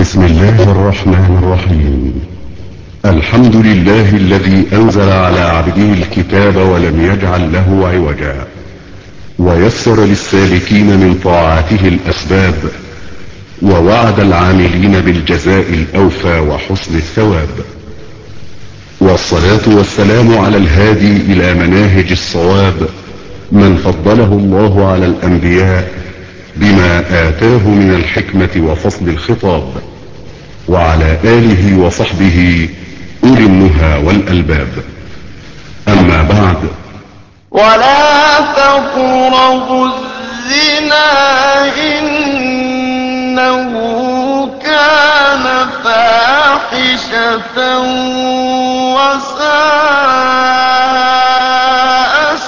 بسم الله الرحمن الرحيم. الحمد لله الذي أنزل على عبده الكتاب ولم يجعل له عوجا. ويسر للسالكين من طاعته الأسباب. ووعد العاملين بالجزاء الأوفى وحسن الثواب. والصلاة والسلام على الهادي إلى مناهج الصواب. من فضله الله على الأنبياء بما آتاه من الحكمة وفصل الخطاب. وعلى آله وصحبه أولي النهى والألباب. أما بعد. ولا تقربوا الزنا إنه كان فاحشة وساء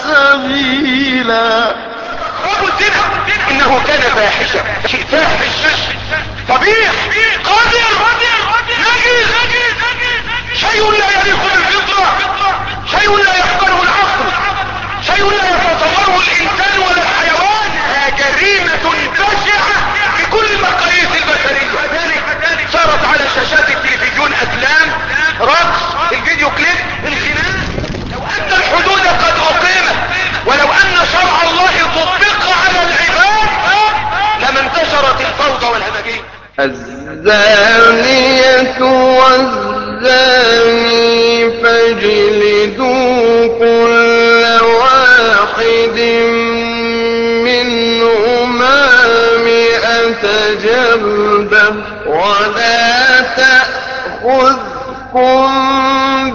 سبيلا. أبو الزنا إنه كان فاحشة. شيء قبيح قادر. نجس شيء لا يليق بالفطرة. شيء لا يحضره العقل. شيء لا يتصوره الإنسان ولا الحيوان. جريمة بشعة بكل مقاييس البشرية. صارت على شاشات التلفزيون أفلام رقص الفيديو كليب الخناق لو أن الحدود قد أقيمت ولو أن شرع الله طبق على العباد لما انتشرت الفوضى والهمجية. الزانية والزاني فاجلدوا كل واحد منهما مئة جلدة. ولا تأخذكم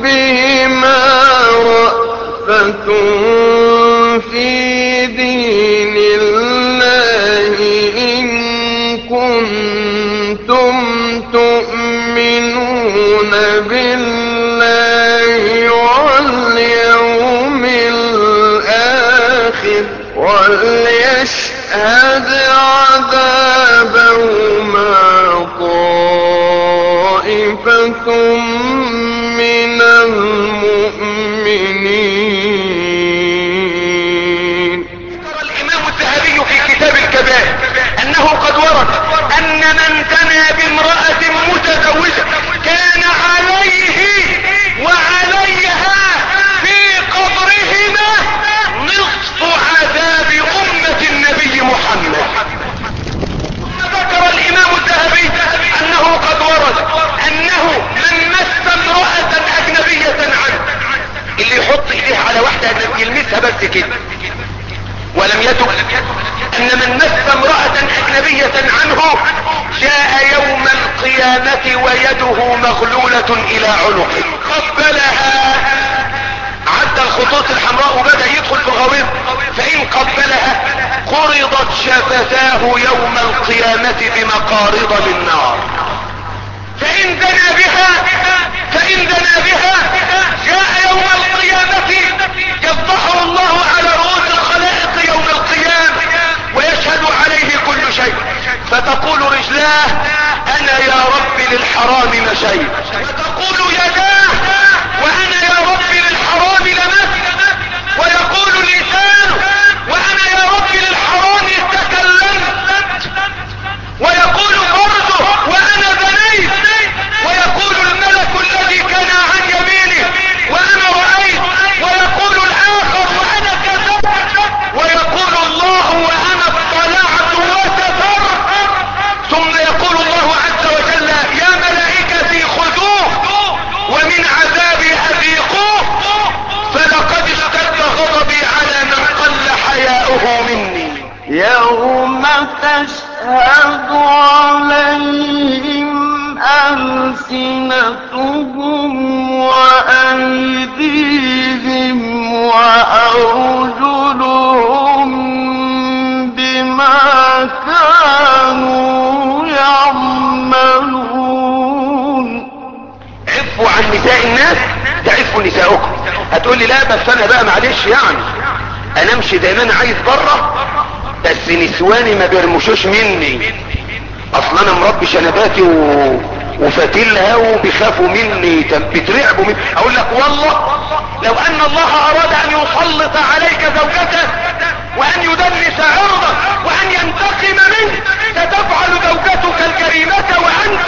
بهما رأفة تؤمنون بالله واليوم الآخر وليشهد عذابهما طائفة بس كده ولم يتب أن من مس امرأة أجنبية عنه جاء يوم القيامة ويده مغلولة إلى عنقه. قبلها عدى الخطوط الحمراء وبدأ يدخل في الغويط. فإن قبلها قرضت شفتاه يوم القيامة بمقارض من نار فإن دنا بها فإن دنا بها جاء يوم القيامة يفضحه الله على رؤوس الخلائق يوم القيامة ويشهد عليه كل شيء. فتقول رجلاه أنا يا رب للحرام مشيت وتقول يداه وأنا يا رب للحرام لمست ويقول لسانه وأنا يا رب للحرام تكلمت ويقول فرده وأنا بنيت ويقول الملك الذي كان عن يمينه وأنا رأيت ويقول الآخر وأنا كذبت ويقول الله وأنا اطلعت وسترت ثم يقول الله عز وجل يا ملائكتي خذوه ومن عذابي اذيقوه فلقد اشتد غضبي على من قل حياؤه مني يوم تشهد عليهم ألسنتهم وأيديهم وأرجلهم بما كانوا يعملون. عفوا عن نساء الناس تعفوا نساؤكم. هتقول لي لا بس أنا بقى معلش يعني. أنا أمشي زي ما أنا عايز بره بس نسواني ما بيرمشوش مني. أصلا أنا مربي شنباتي و... وفتيلها وبيخافوا مني. بيترعبوا مني أقول لك والله لو أن الله أراد أن يسلط عليك زوجتك وأن يدنس عرضك وأن ينتقم منك ستفعل زوجتك الجريمة وأنت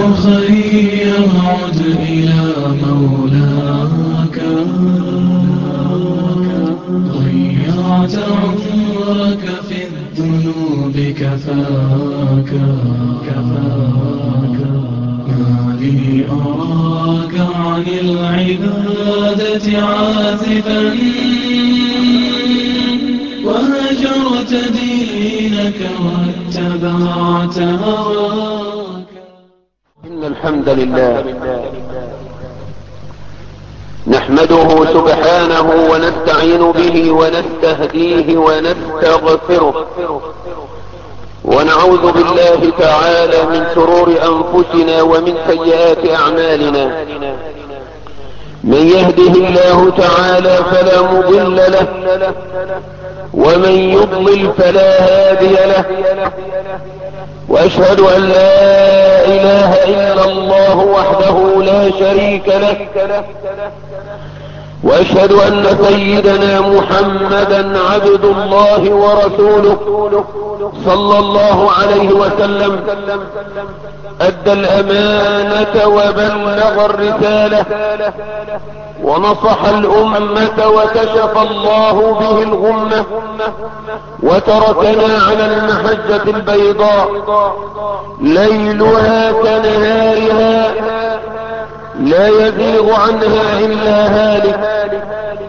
أخي عد إلى مولاك. ضيعت عمرك في الذنوب كفاك. كفاك ما أراك عن العبادة عازفا. وهجرت دينك واتبعت هواك. إن الحمد لله. نحمده سبحانه ونستعين به ونستهديه ونستغفره. ونعوذ بالله تعالى من شرور أنفسنا ومن سيئات أعمالنا. من يهده الله تعالى فلا مضل له. ومن يضلل فلا هادي له. وأشهد أن لا إله إلا الله وحده لا شريك له. وأشهد أن سيدنا محمدا عبد الله ورسوله صلى الله عليه وسلم أدى الأمانة وبلغ الرسالة ونصح الأمة وكشف الله به الغمة وتركنا على المحجة البيضاء ليلها كنهارها لا يزيغ عنها إلا هالك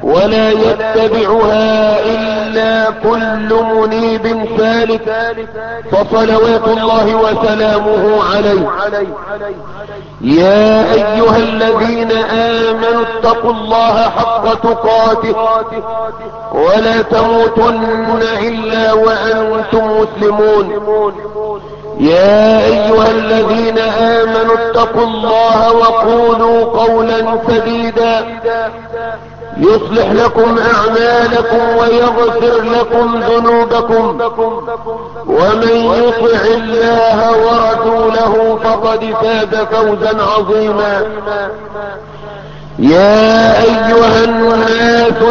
ولا يتبعها إلا كل منيب سالك. فصلوات الله وسلامه عليه. يا أيها الذين آمنوا اتقوا الله حق تقاته ولا تموتن إلا وأنتم مسلمون. يا أيها الذين آمنوا اتقوا الله وقولوا قولا سديدا يصلح لكم أعمالكم ويغفر لكم ذنوبكم ومن يطع الله ورسوله فقد فاز فوزا عظيما يا أيها الناس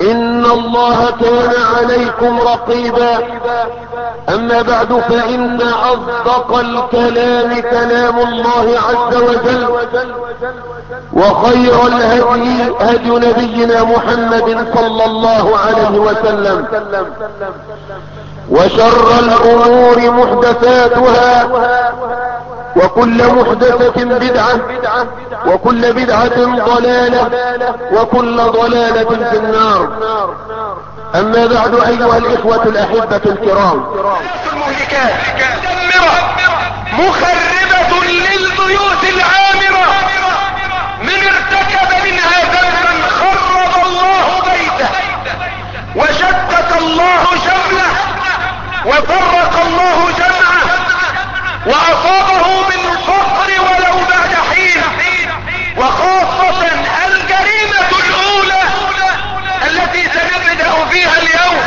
إن الله كان عليكم رقيبا. أما بعد فإن أصدق الكلام كلام الله عز وجل وخير الهدي هدي نبينا محمد صلى الله عليه وسلم وشر الأمور محدثاتها وكل محدثة بدعة وكل بدعة ضلالة وكل ضلالة في النار. أما بعد أيها الإخوة الأحبة الكرام. المهلكات مدمرة مخربة للبيوت العامرة من ارتكب منها ذنبا خرب الله بيته وشتت الله شمله وفرق الله جمعه واصابه بالفقر ولو بعد حين. وخاصة الجريمة الأولى التي سنبدأ فيها اليوم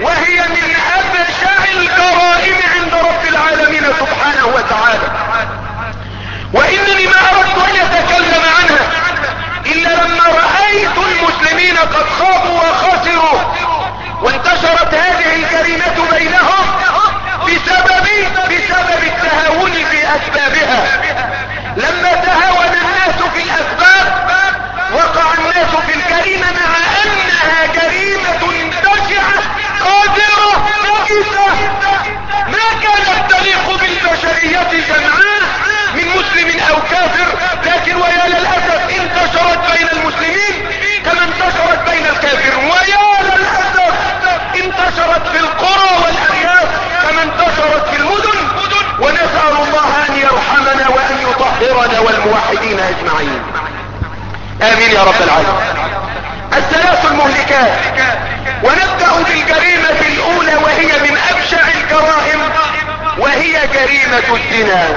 وهي من أبشع الجرائم عند رب العالمين سبحانه وتعالى. وإنني ما أردت أن أتكلم عنها إلا لما رأيت المسلمين قد خابوا وخسروا وانتشرت هذه الجريمة بينهم بسبب بسبب التهاون في أسبابها. لما تهاون الناس في الأسباب وقع الناس في الجريمة مع أنها جريمة بشعة قادرة نجسة ما كانت تليق بالبشرية جمعاء من مسلم أو كافر لكن ويا للأسف انتشرت بين المسلمين كما انتشرت بين الكافر ويا للأسف انتشرت في القرى والأرياف الموحدين أجمعين. آمين يا رب العالمين. الثلاث المهلكات ونبدأ بالجريمة الأولى وهي من أبشع الجرائم وهي جريمة الزنا.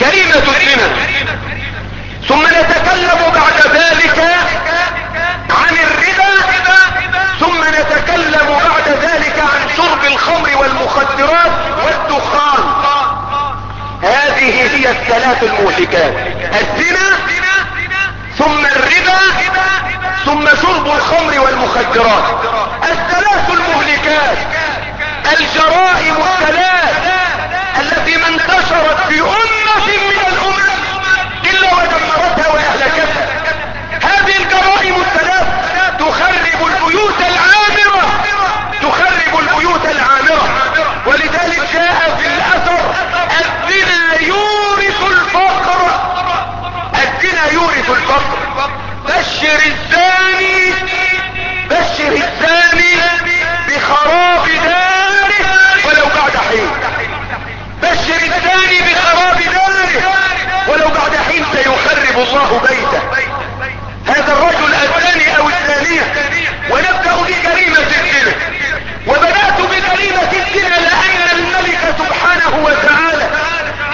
جريمة الزنا. ثم نتكلم بعد ذلك عن الربا ثم نتكلم بعد ذلك عن شرب الخمر والمخدرات والدخان. هذه هي الثلاث المهلكات الزنا ثم الربا ثم شرب الخمر والمخدرات. الثلاث المهلكات الجرائم الثلاث التي ما انتشرت في أمة من الأمم إلا ودمرتها وأهلكتها. هذه الجرائم الثلاث تخرب البيوت العامرة تخرب البيوت العامرة. ولذلك جاء في الأثر الزنا يورث الفقر الزنا يورث الفقر. بشر الزاني بشر الزاني بخراب داره ولو بعد حين. بشر الزاني بخراب داره ولو بعد حين سيخرب الله بيته. هذا الرجل الزاني أو الزانية. ونبدأ بجريمة الزنا وبدأت بجريمة الزنا لأن الملك سبحانه وتعالى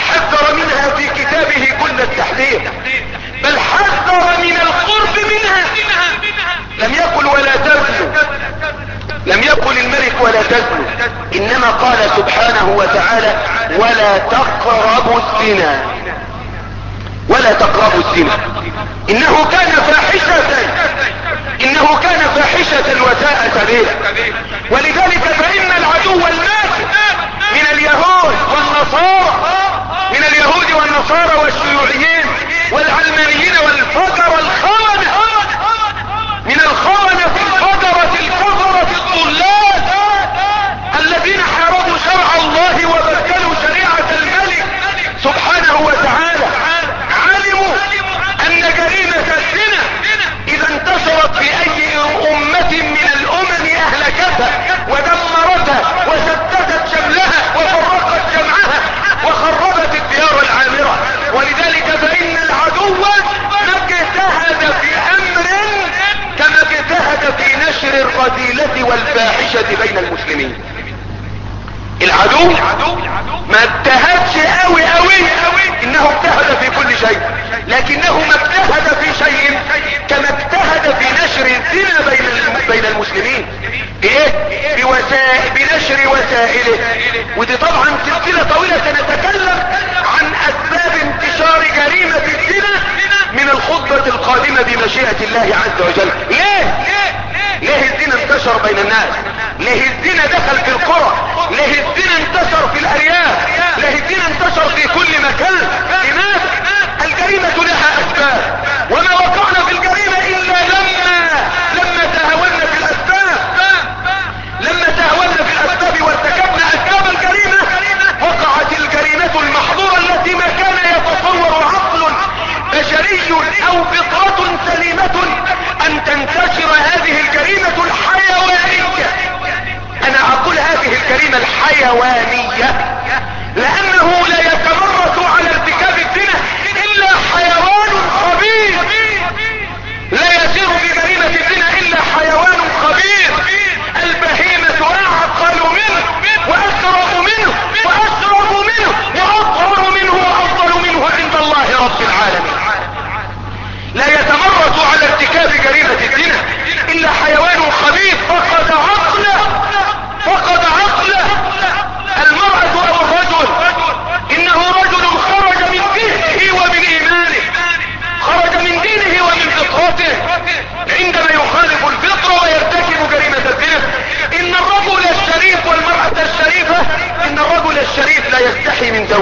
حذر منها في كتابه كل التحذير. بل حذر من القرب منها. لم يقل ولا تزنوا لم يقل الملك ولا تزنوا إنما قال سبحانه وتعالى ولا تقربوا الزنا. ولا تقربوا الزنا. إنه كان فاحشة. إنه كان فاحشة وساء سبيلا ولذلك فإن العدو الماسك من اليهود والنصارى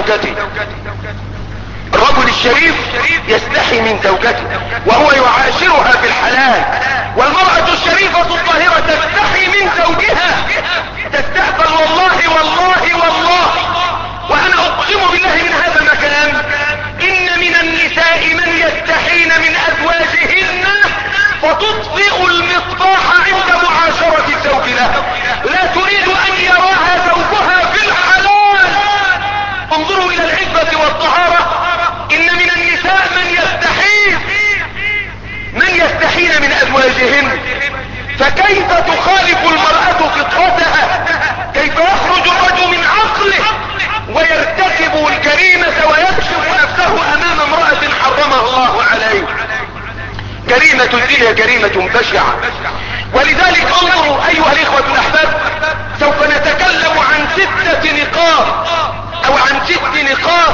زوجته الرجل الشريف يستحي من زوجته وهو يعاشرها في الحلال. والمرأة الشريفة الطاهرة تستحي من زوجها. تستحفل والله والله والله. وأنا أقسم بالله من هذا المكان إن من النساء من يستحين من أزواجهن فتطفئ المصباح عند معاشرة الزوج لا تريد أن يراها زوجها انظروا إلى العفة والطهارة. إن من النساء من يستحيل من يستحيل من أزواجهن. فكيف تخالف المرأة فطرتها؟ كيف يخرج الرجل من عقله ويرتكب الكريمة ويكشف نفسه أمام امرأة حرمها الله عليه؟ كريمة هي كريمة بشعة. ولذلك انظروا أيها الإخوة الأحباب سوف نتكلم عن ستة نقاط أو عن ست نقاط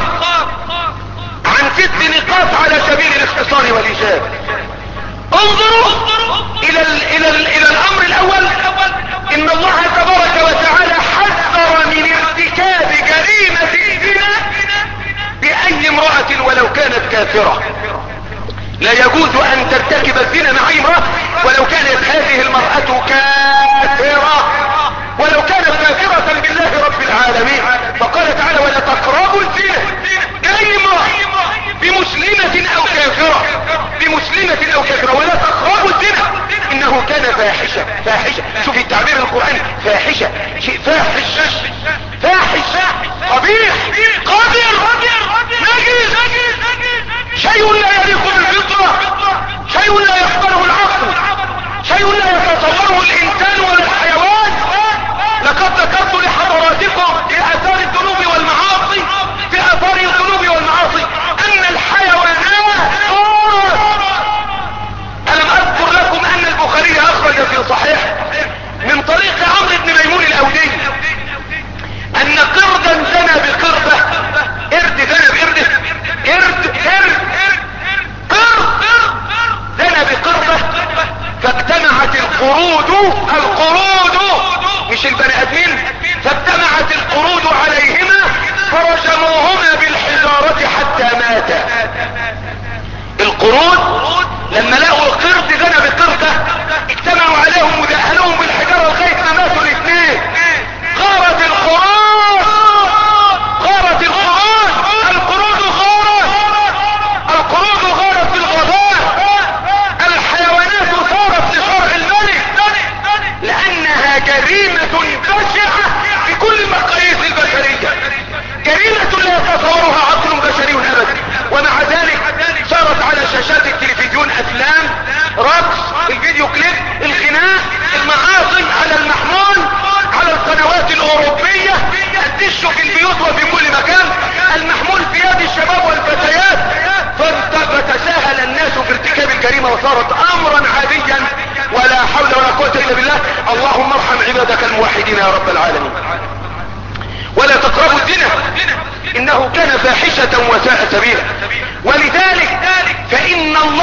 عن ست نقاط على سبيل الاختصار والإيجاب. انظروا إلى ال إلى ال إلى الأمر الأول إن الله تبارك وتعالى حذر من ارتكاب جريمة الزنا بأي امرأة ولو كانت كافرة. لا يجوز أن ترتكب الزنا مع امرأة ولو كانت هذه المرأة كافرة. ولو كانت كافرة العالمين. فقال تعالى ولا تقربوا الزنا امرأة بمسلمة أو كافرة. بمسلمة أو كافرة. ولا تقربوا الزنا. إنه كان فاحشة. فاحشة. شوف التعبير القرآني فاحشة. شيء فاحش. فاحش. قبيح. قادر. نجس. شيء لا يليق بالفطرة. شيء لا يقبله العقل. شيء لا يتصوره الإنسان ولا الحيوان. لقد ذكرت لحضراتكم في آثار الذنوب والمعاصي في آثار الذنوب والمعاصي أن الحيوانات ألم أذكر لكم أن البخاري أخرج في صحيح من طريق عمرو بن ميمون الأودي أن قردا زنى بقرده قرد زنى بقرده قرد قرد. قرد زنى بقرده فاجتمعت القرود القرود مش البني أدمين فاجتمعت القرود عليهما فرجموهما بالحجارة حتى ماتا القرود لما لقوا قرد زنى بقرده اجتمعوا عليهم ودهنوهم بالحجارة لغاية ما ماتوا الاثنين. غارت القرود غارت القرود القرود غارت القرود غارت في الغابات الحيوانات صارت لشرع الملك لانها جريمة بشعة بكل المقاييس البشرية جريمة لا يتصورها عقل بشري ابدا ومع ذلك صارت على شاشات التلفزيون أفلام رقص الفيديو كليب الغناء المعاصي على المحمول على القنوات الأوروبية. الدش في البيوت وفي كل مكان. المحمول في يد الشباب والفتيات. فتساهل الناس في ارتكاب الجريمة وصارت أمرا عاديا. ولا حول ولا قوة إلا بالله. اللهم ارحم عبادك الموحدين يا رب العالمين. ولا تقربوا الزنا. إنه كان فاحشة وساء سبيلا. ولذلك فإن الله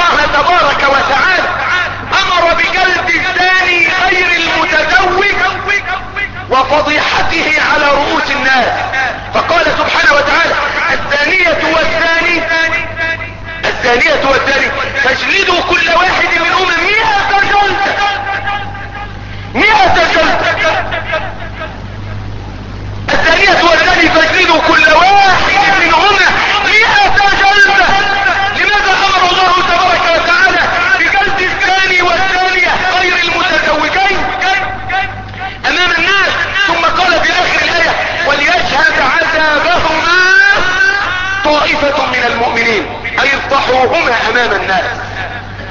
افضحوهما أمام الناس.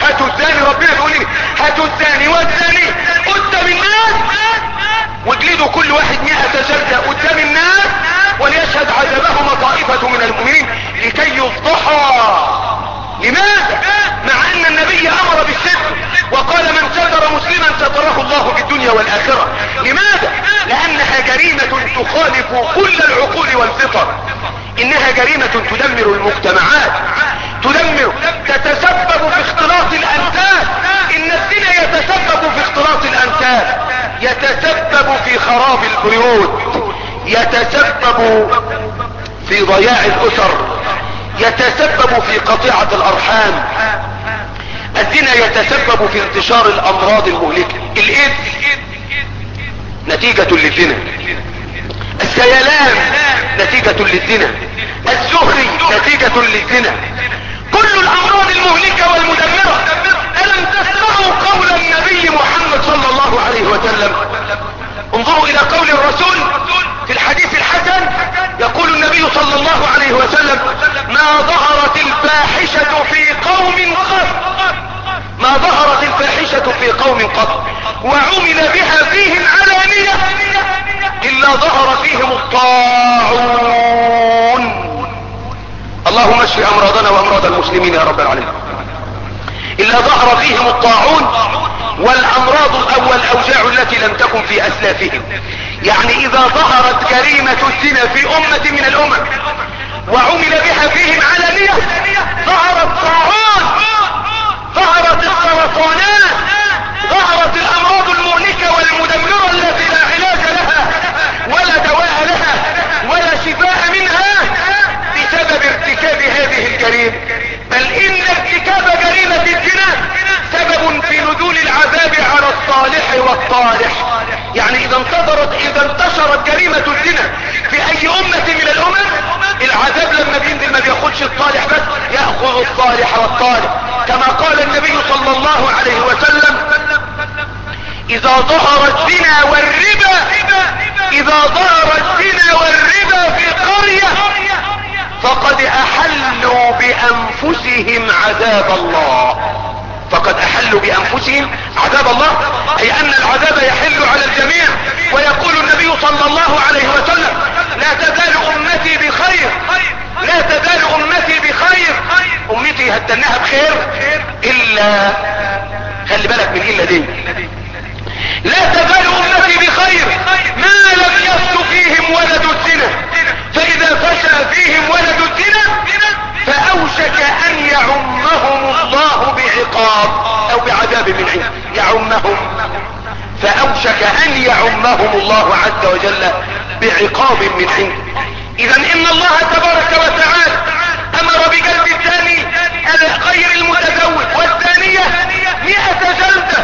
هاتوا الزاني ربنا بيقول إيه هاتوا الزاني والزاني قدام الناس. واجلدوا كل واحد مئة جلدة قدام الناس. وليشهد عذابهما طائفة من المؤمنين لكي يفضحا. لماذا؟ مع أن النبي أمر بالستر وقال من ستر مسلما ستره الله في الدنيا والآخرة. لماذا؟ لأنها جريمة تخالف كل العقول والفطر. إنها جريمة تدمر المجتمعات. تدمر. تتسبب في اختلاط الانساب إن الزنا يتسبب في اختلاط الانساب يتسبب في خراب البيوت. يتسبب في ضياع الأسر. يتسبب في قطيعة الأرحام. الزنا يتسبب في انتشار الأمراض المهلكة. الإيدز. نتيجة للزنا. السيلان. نتيجة للزنا. الزهري. نتيجة للزنا. كل الامراض المهلكة والمدمرة. ألم تسمعوا قول النبي محمد صلى الله عليه وسلم؟ انظروا إلى قول الرسول في الحديث الحسن. يقول النبي صلى الله عليه وسلم ما ظهرت الفاحشة في قوم قط. ما ظهرت الفاحشة في قوم قط. وعمل بها فيهم علانية. إلا ظهر فيهم الطاعون. اللهم اشف أمراضنا وأمراض المسلمين يا رب العالمين. إلا ظهر فيهم الطاعون والأمراض أو الأوجاع التي لم تكن في أسلافهم. يعني إذا ظهرت جريمة الزنا في أمة من الأمم وعمل بها فيهم علانية ظهر الطاعون ظهرت السرطانات ظهرت الأمراض المهلكة والمدمرة التي لا علاج لها ولا دواء لها ولا شفاء منها. بسبب ارتكاب هذه الجريمة. بل إن ارتكاب جريمة الزنا سبب في نزول العذاب على الصالح والطالح يعني إذا انتظرت إذا انتشرت جريمة الزنا في أي أمة من الأمم العذاب لما بينزل ما بياخدش الصالح بس يأخذ الصالح والطالح كما قال النبي صلى الله عليه وسلم إذا ظهر الزنا والربا إذا ظهر الزنا والربا في قرية فقد أحلوا بأنفسهم عذاب الله. فقد أحلوا بأنفسهم عذاب الله أي أن العذاب يحل على الجميع. ويقول النبي صلى الله عليه وسلم لا تزال أمتي بخير لا تزال أمتي بخير. أمتي هتنها بخير إلا خلي بالك من إلا دي. لا تزال أمتي بخير. ما لم يفت فيهم ولد الزنا. فإذا فشى فيهم ولد الزنا فأوشك أن يعمهم الله بعقاب أو بعذاب من عنده يعمهم. فأوشك أن يعمهم الله عز وجل بعقاب من عنده إذا إن الله تبارك وتعالى أمر بجلد الثاني غير المتزوج والثانية مئة جلدة.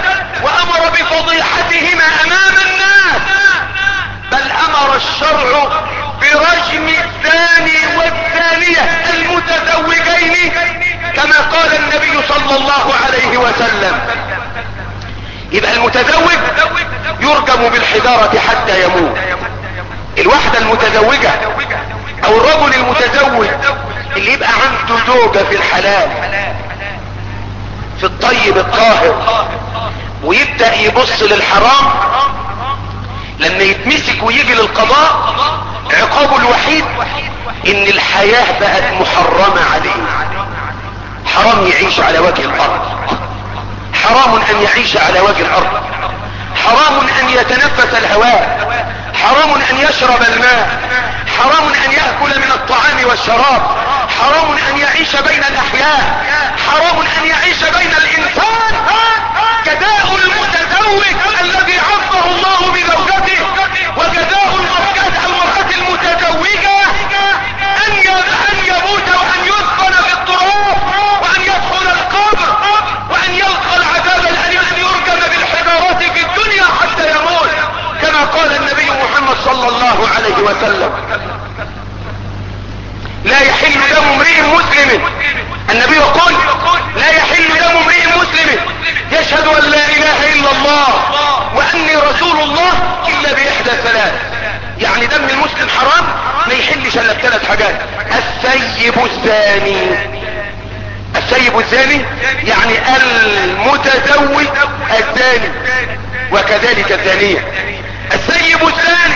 كما قال النبي صلى الله عليه وسلم. يبقى المتزوج يرجم بالحجارة حتى يموت. الواحدة المتزوجة أو الرجل المتزوج اللي يبقى عنده زوجة في الحلال في الطيب الطاهر ويبدأ يبص للحرام لما يتمسك ويجي للقضاء عقابه الوحيد إن الحياة بقت محرمة عليه. حرام يعيش على وجه الأرض. حرام أن يعيش على وجه الأرض. حرام أن يتنفس الهواء. حرام أن يشرب الماء. حرام أن يأكل من الطعام والشراب. حرام أن يعيش بين الأحياء. حرام أن يعيش بين الإنسان. كداء المتزوج الذي عظه الله بزوجته وكداء المرأة المتزوجة أن يموت وأن يدفن في التراب وان يدخل القبر وان يلقى العذاب الاليم ان يرجم بالحجارات في الدنيا حتى يموت كما قال النبي محمد صلى الله عليه وسلم. لا يحل دم امرئ مسلم. النبي يقول لا يحل دم امرئ مسلم. يشهد أن لا إله إلا الله وأني رسول الله إلا بإحدى ثلاث. يعني دم المسلم حرام؟ ما يحلش إلا بثلاث حاجات. السيب الزاني. السيب الزاني يعني المتزوج الزاني وكذلك الزانية. السيب الزاني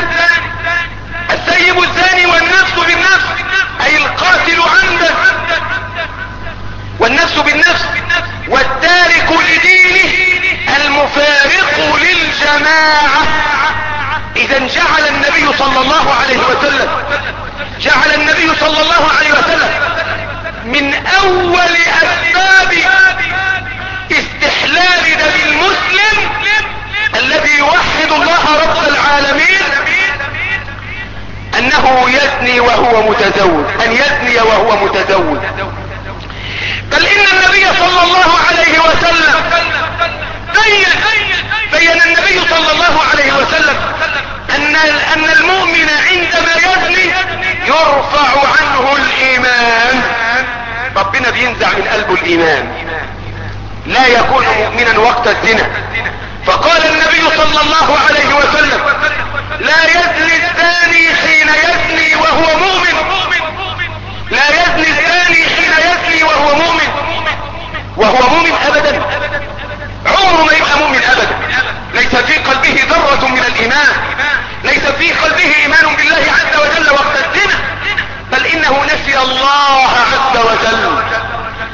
السيب الزاني والنفس بالنفس أي القاتل عمدا والنفس بالنفس والتارك لدينه المفارق انه يزني وهو متزوج أن يزني وهو متزوج. بل إن النبي صلى الله عليه وسلم بين بين النبي صلى الله عليه وسلم أن أن المؤمن عندما يزني يرفع عنه الإيمان. ربنا بينزع من قلبه الإيمان. لا يكون مؤمنا وقت الزنا. فقال النبي صلى الله عليه وسلم لا يزني الزاني حين يزني وهو مؤمن. لا يزني الزاني حين يزني وهو مؤمن. وهو مؤمن ابدا. عمره ما يبقى مؤمن ابدا. ليس في قلبه ذرة من الإيمان. ليس في قلبه إيمان بالله عز وجل وقت الزنا. بل إنه نسي الله عز وجل.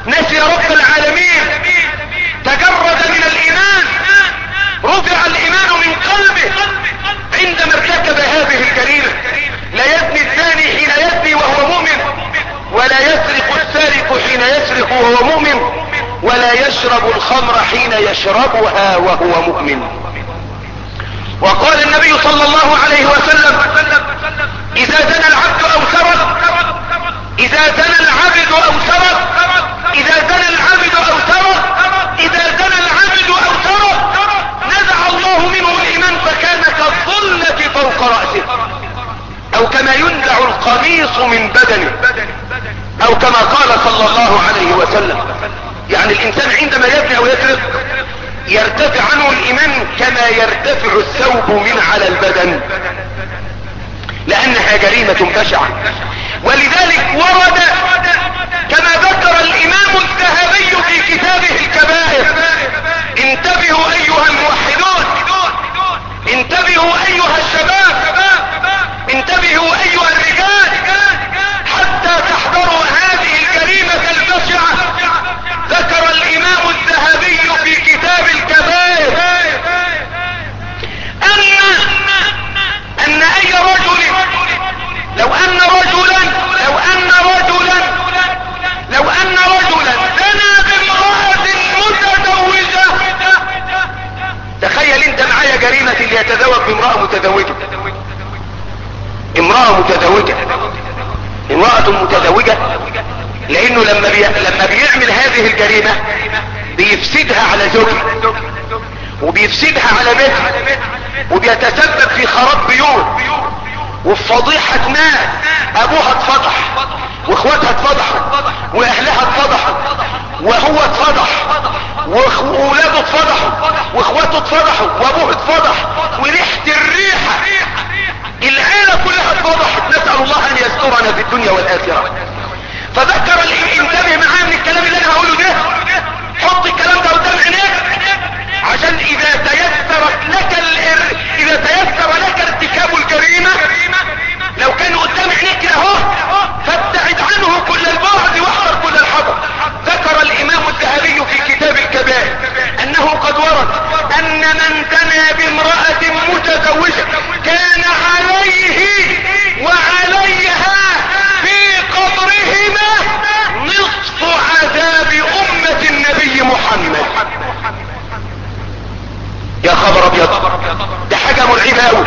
نسي رب العالمين. رفع الإيمان من قلبه. عندما ارتكب هذه الجريمة لا يزني الزاني حين يزني وهو مؤمن ولا يسرق السارق حين يسرق وهو مؤمن ولا يشرب الخمر حين يشربها وهو مؤمن. وقال النبي صلى الله عليه وسلم إذا زنى العبد أو سرق إذا زنى العبد أو سرق إذا زنى العبد أو سرق إذا زنى العبد أو سرق رأسه أو كما ينزع القميص من بدنه. أو كما قال صلى الله عليه وسلم. يعني الإنسان عندما يبني أو يسرق يرتفع عنه الإيمان كما يرتفع الثوب من على البدن. لأنها جريمة بشعة. ولذلك ورد كما ذكر الإمام الذهبي في كتابه الكبائر انتبهوا أيها الموحدون انتبهوا أيها الشباب. انتبهوا أيها الرجال حتى تحذروا هذه الجريمة البشعة ذكر الامام الذهبي في كتاب الكبائر ان ان اي رجل لو ان رجلا لو ان رجلا لو ان رجلا زنى بامرأة متزوجة جريمة اللي يتزوج بامرأة متزوجة. امرأة متزوجة. امرأة متزوجة. لأنه لما بي... لما بيعمل هذه الجريمة بيفسدها على زوجها. وبيفسدها على بيتها. وبيتسبب في خراب بيوت. وفي فضيحة ناس أبوها اتفضح. وإخواتها اتفضحوا. وأهلها اتفضحوا. وهو اتفضح. واولاده اتفضحوا واخواته اتفضحوا وابوه اتفضح وريحة الريحة. العيلة كلها اتفضحت نسأل الله أن يسترنا في الدنيا والآخرة. فذكر انتبه معايا من الكلام اللي أنا هقوله ده. حط الكلام ده قدام عينيك. عشان إذا تيسرت لك الار... إذا تيسر لك ارتكاب الجريمة لو كان قدام عينيك أهو فابتعد عنه كل البعد الحذر ذكر الإمام الذهبي في كتاب الكبائر أنه قد ورد أن من زنى بامرأة متزوجة كان عليه وعليها في قبرهما نصف عذاب أمة النبي محمد. يا خبر أبيض ده حاجة مرعبة قوي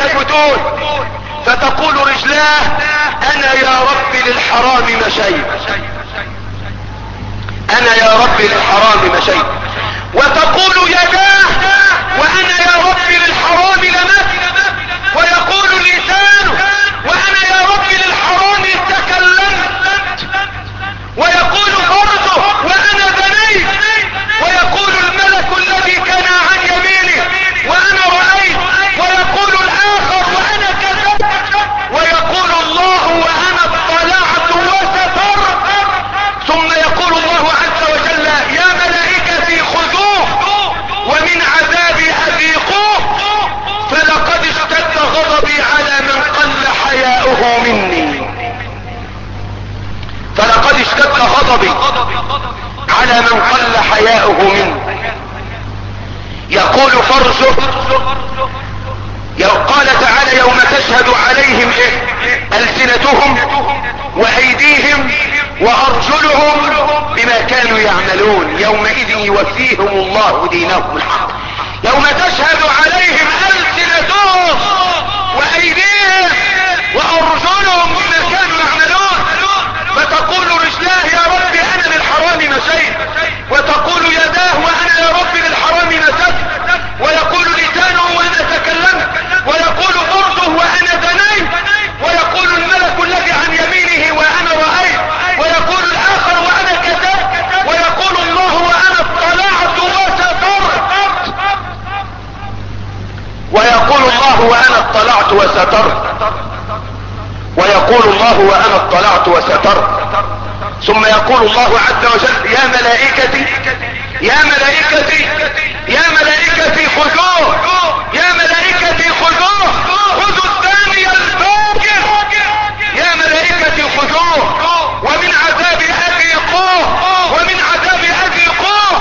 الشفتون فتقول رجلاه أنا يا رب للحرام مشيت أنا يا رب للحرام مشيت وتقول يداه وأنا يا رب للحرام لمت ويقول لسانه وأنا يا رب للحرام تكلمت. ويقول اشتد غضبي على من قل حياؤه مني يقول فرزه قال تعالى يوم تشهد عليهم إيه؟ ألسنتهم وأيديهم وأرجلهم بما كانوا يعملون. يومئذ يوفيهم الله دينهم الحق. يوم تشهد عليهم ألسنتهم وأيديهم وأرجلهم بما كانوا يعملون فتقول رجلاه يا رب أنا للحرام مشيت. وتقول يداه وأنا يا رب للحرام نسبت ويقول لسانه وأنا تكلمت. ويقول فرده وأنا دنيت ويقول الملك الذي عن يمينه وأنا رأيت. ويقول الآخر وأنا كذبت ويقول الله وأنا اطلعت وسترت. ويقول الله وأنا اطلعت وسترت. ويقول الله وأنا اطلعت وسترت. ثم يقول الله عز وجل يا ملائكتي يا ملائكتي يا ملائكتي خذوه يا ملائكتي خذوه خذوا الثاني الفاجر يا ملائكتي خذوه ومن عذاب اذيقوه ومن عذاب اذيقوه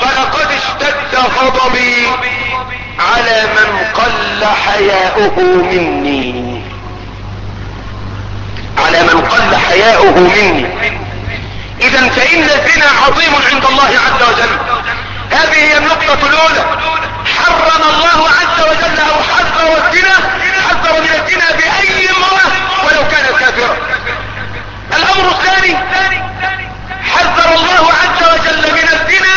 فلقد اشتد غضبي على من قل حياؤه مني على من قل حياؤه مني. فإن الزنا عظيم عند الله عز وجل. هذه هي النقطة الأولى. حرم الله عز وجل أو حذر الزنا حذر من الزنا بأي امرأة ولو كانت كافرة الأمر الثاني حذر الله عز وجل من الزنا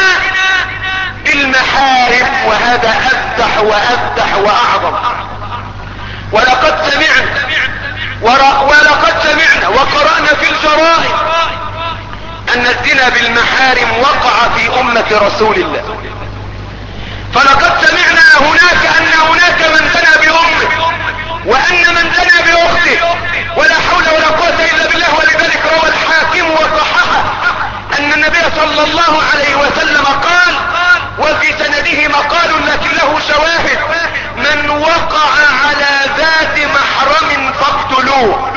بالمحارم وهذا افتح وافتح وأعظم. ولقد سمعنا ولقد سمعنا وقرأنا في الجرائد أن الزنا بالمحارم وقع في أمة رسول الله. فلقد سمعنا هناك أن هناك من زنى بأمه وأن من زنى بأخته ولا حول ولا قوة إلا بالله. ولذلك روى الحاكم وصححه أن النبي صلى الله عليه وسلم قال وفي سنده مقال لكن له شواهد من وقع على ذات محرم فاقتلوه.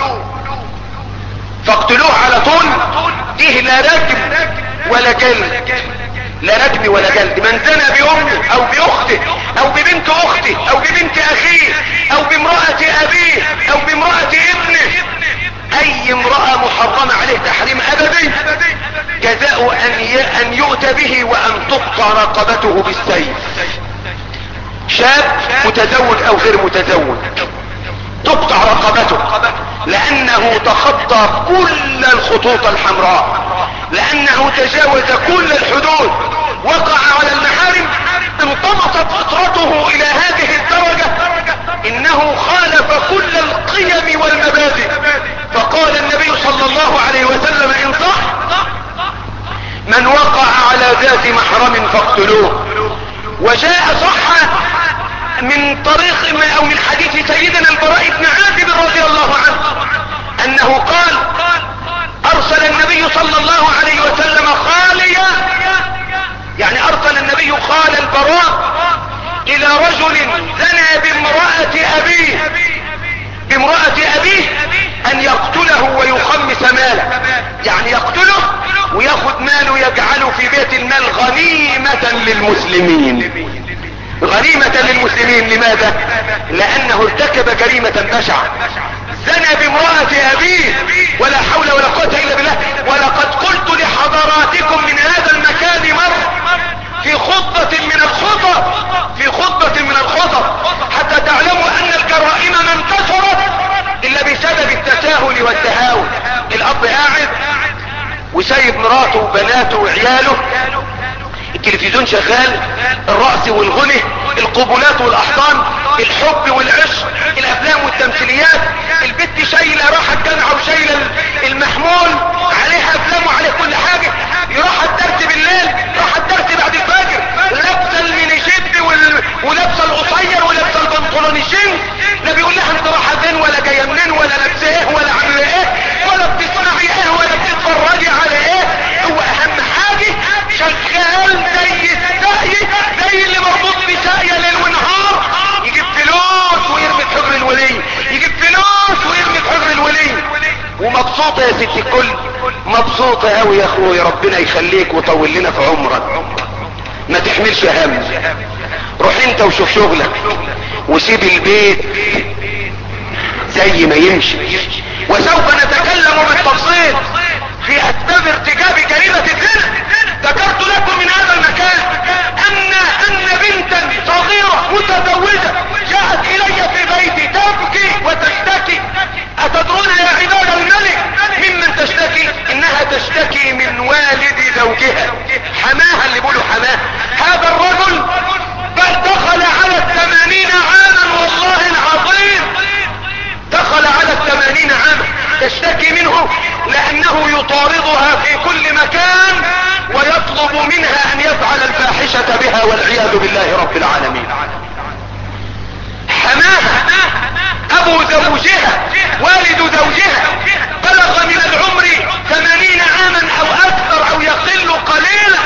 فاقتلوه على طول؟ فيه لا رجم ولا جلد. لا رجم ولا جلد. من زنى بأمه أو بأخته أو ببنت أخته أو ببنت أخيه أو بامرأة أبيه أو بامرأة ابنه أي امرأة محرمة عليه تحريم أبدي؟ جزاء أن أن يؤتى به وأن تقطع رقبته بالسيف. شاب متزوج أو غير متزوج؟ تقطع رقبته. لأنه تخطى كل الخطوط الحمراء. لأنه تجاوز كل الحدود. وقع على المحارم. انطمست فطرته إلى هذه الدرجة. إنه خالف كل القيم والمبادئ. فقال النبي صلى الله عليه وسلم إن صح من وقع على ذات محرم فاقتلوه. وجاء صح من طريق أو من حديث سيدنا البراء بن عازب رضي الله عنه أنه قال أرسل النبي صلى الله عليه وسلم خاليا. يعني أرسل النبي خال البراء إلى رجل زنى بامرأة أبيه بامرأة أبيه أن يقتله ويخمس ماله. يعني يقتله وياخد ماله يجعله في بيت المال غنيمة للمسلمين. غنيمة للمسلمين. لماذا؟ لأنه ارتكب جريمة بشعة. زنى بامرأة أبيه ولا حول ولا قوة إلا بالله. ولقد قلت لحضراتكم من هذا المكان مرة في خطبة من الخطب في خطبة من الخطب حتى تعلموا أن الجرائم ما انتشرت إلا بسبب التساهل والتهاون. الأب قاعد وسايب مراته وبناته وعياله التلفزيون شغال الرأس والغنى القبلات والأحضان الحب والعشق الأفلام والتمثيليات البت شايلة راحت جامعة وشايلة المحمول عليها أفلام وعليه كل حاجة. يروح الدرس بالليل راح الدرس بعد الفجر. لابسة الميني جيب وال... ولابسة القصير ولابسة البنطلون الجينز لا بيقول لها أنت رايحه فين؟ ولا جاية منين؟ ولا لابسة إيه؟ ولا عاملة إيه؟ ولا بتصنعي إيه؟ ولا بتتفرجي على إيه؟ شغال زي الساقية زي اللي مربوط بساقية ليل ونهار يجيب فلوس ويرمي حجر الولي. يجيب فلوس ويرمي حجر الولي. ومبسوطه يا ست الكل. مبسوطه قوي يا اخويا ربنا يخليك ويطول لنا في عمرك. ما تحملش هم. روح انت وشوف شغلك. وسيب البيت زي ما يمشي. وسوف نتكلم بالتفصيل. في اسباب ارتكاب جريمة الزنا ذكرت لكم من هذا المكان أن أن بنتا صغيرة متزوجة جاءت إلي في بيتي تبكي وتشتكي. أتدرون يا عباد الملك ممن تشتكي؟ إنها تشتكي من والد زوجها. حماها اللي بيقولوا حماه. هذا الرجل بل دخل على الثمانين عاما والله العظيم. دخل على الثمانين عاما. تشتكي منه لأنه يطاردها في كل مكان. ويطلب منها أن يفعل الفاحشة بها والعياذ بالله رب العالمين. حماها أبو زوجها والد زوجها بلغ من العمر ثمانين عاما أو أكثر أو يقل قليلا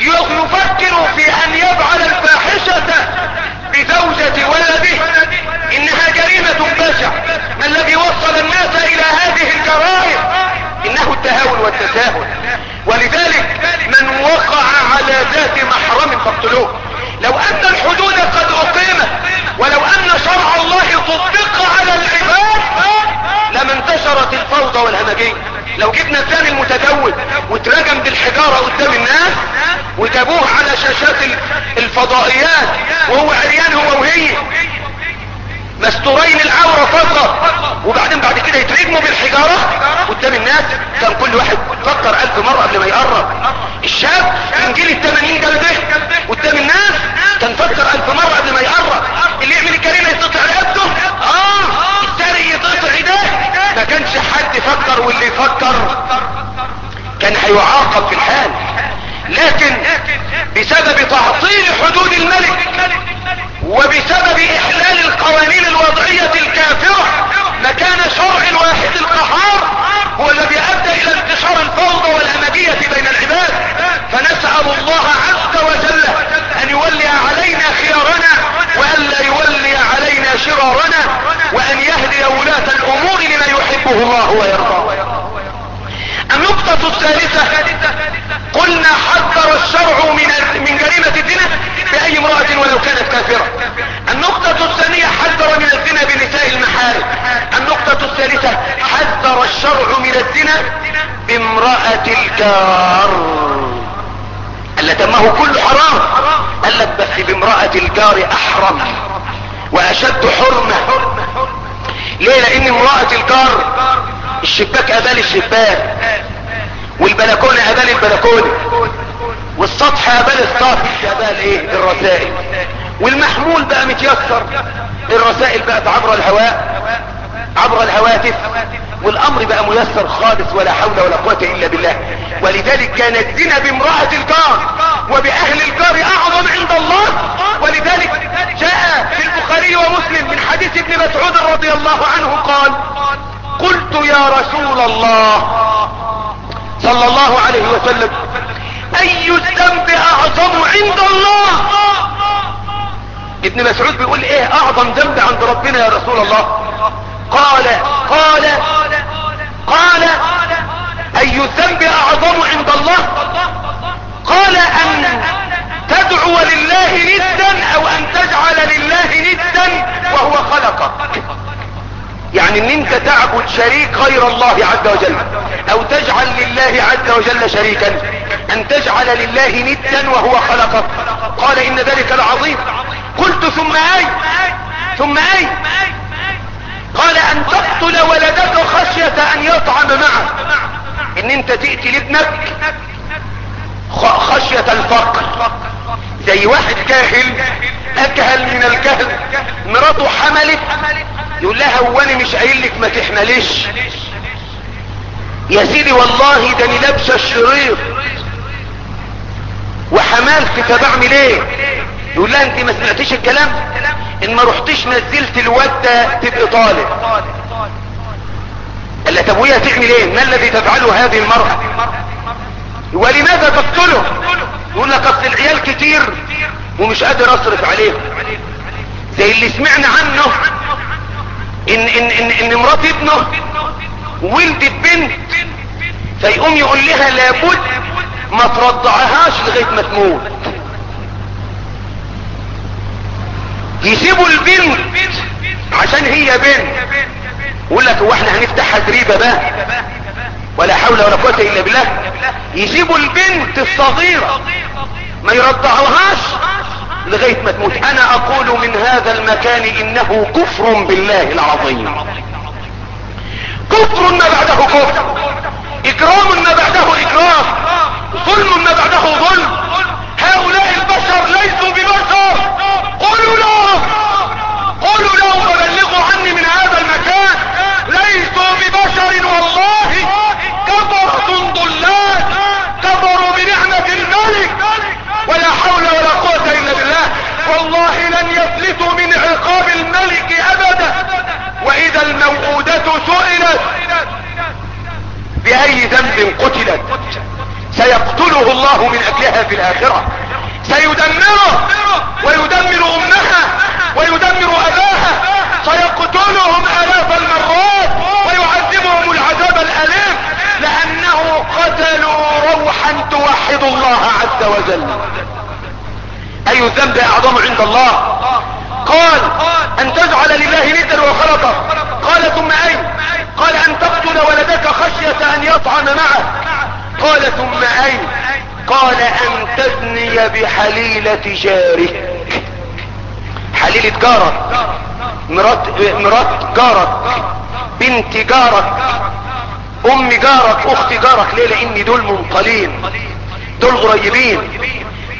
يفكر في أن يفعل الفاحشة بزوجة ولده. إنها جريمة بشع ما الذي وصل الناس إلى هذه الجرائم إنه التهاون والتساهل. ولذلك من وقع على ذات محرم فاقتلوه. لو أن الحدود قد أقيمت ولو أن شرع الله طبق على العباد لما انتشرت الفوضى والهمجية لو جبنا الثاني المتزوج واترجم بالحجارة قدام الناس وجابوه على شاشات الفضائيات وهو عريان هو وهي مستورين العورة فقط وبعدين بعد كده يترجموا بالحجارة. قدام الناس كان كل واحد فكر ألف مرة قبل ما يقرب. الشاب من جيل التمانين جلده. قدام الناس كان فكر ألف مرة قبل ما يقرب. اللي يعمل الكريمة يتقطع رقبته. آه الساري يتقطع ده ما كانش حد فكر واللي يفكر كان هيعاقب في الحال. لكن بسبب تعطيل حدود الملك وبسبب إحلال القوانين الوضعية الكافرة مكان شرع الواحد القهار هو الذي أدى إلى انتشار الفوضى والهمجية بين العباد. فنسأل الله عز وجل أن يولي علينا خيارنا والا يولي علينا شرارنا وأن يهدي ولاة الأمور لما يحبه الله ويرضاه. النقطة الثالثة قلنا حذر الشرع من من جريمة الزنا بأي امرأة ولو كانت كافرة. النقطة الثانية حذر من الزنا بنساء المحارم. النقطة الثالثة حذر الشرع من الزنا بامرأة الجار. قال دمه كله حرام. قال لك بس بامرأة الجار أحرم وأشد حرمة. ليه؟ لأن امرأة الجار الشباك ابال الشباك. والبلكونة ابال البلكونة. والسطح ابال السطح ابال إيه؟ الرسائل. والمحمول بقى متيسر. الرسائل بقت عبر الهواء عبر الهواتف والأمر بقى ميسر خالص ولا حول ولا قوة إلا بالله. ولذلك كان الزنا بامرأة الجار وبأهل الجار أعظم عند الله. ولذلك جاء في البخاري ومسلم من حديث ابن مسعود رضي الله عنه قال قلت يا رسول الله صلى الله عليه وسلم أي الذنب أعظم عند الله؟ ابن مسعود بيقول إيه أعظم ذنب عند ربنا يا رسول الله؟ قال قال قال أي الذنب أعظم عند الله؟ قال أن تدعو لله ندا أو أن تجعل لله ندا وهو خلقك. يعني إن أنت تعبد شريك غير الله عز وجل أو تجعل لله عز وجل شريكا أن تجعل لله ندا وهو خلقك. قال إن ذلك العظيم. قلت ثم أي؟ ثم أي؟ قال أن تقتل ولدك خشية أن يطعم معك إن أنت تقتل ابنك خشية الفقر. زي واحد جاهل الاجهل من الجهل مراته حملت يقول لها هو أنا مش قايل لك ما تحملش يا سيدي والله ده أنا لابسة الشريط وحملت طب أعمل إيه؟ يقول لها أنت ما سمعتيش الكلام؟ إن ما رحتيش نزلت الواد ده تبقى طالب. قال لها طب وهي هتعمل إيه؟ ما الذي تفعله هذه المرأة؟ ولماذا تقتله؟ يقول لك أصل العيال كتير ومش قادر أصرف عليهم. زي اللي سمعنا عنه. ان ان ان, إن مرات ابنه ولدت بنت فيقوم يقول لها لابد ما ترضعهاش لغاية ما تموت. يسيبوا البنت عشان هي بنت. يقول لك هو إحنا هنفتح زريبه بقى. ولا حول ولا قوة إلا بالله. يسيبوا البنت الصغيرة ما يرضعوهاش لغاية ما تموت. أنا أقول من هذا المكان إنه كفر بالله العظيم. كفر ما بعده كفر. إكرام ما بعده إكرام. ظلم ما بعده ظلم. هؤلاء البشر ليسوا ببشر. قولوا لهم قولوا لهم وبلغوا عني من هذا المكان. ليسوا ببشر والله كفرة ضلال كفروا بنعمة الملك ولا حول ولا قوة الا بالله والله لن يفلتوا من عقاب الملك أبدا وإذا الموءودة سئلت بأي ذنب قتلت سيقتله الله من اجلها في الآخرة سيدمره ويدمر أمها ويدمر أباها سيقتلهم آلاف المرات ويعذبهم العذاب الأليم لأنه قتلوا روحا توحد الله عز وجل. اي الذنب أعظم عند الله. قال أن تجعل لله ندا وخلقه قال ثم اي قال أن تقتل ولدك خشية أن يطعن معه. قال ثم اي قال أن تزني بحليلة جارك. حليلة جارك. مرات مرات جارك. بنت جارك. أم جارك. أخت جارك. ليه لأن دول منقلين. دول قريبين.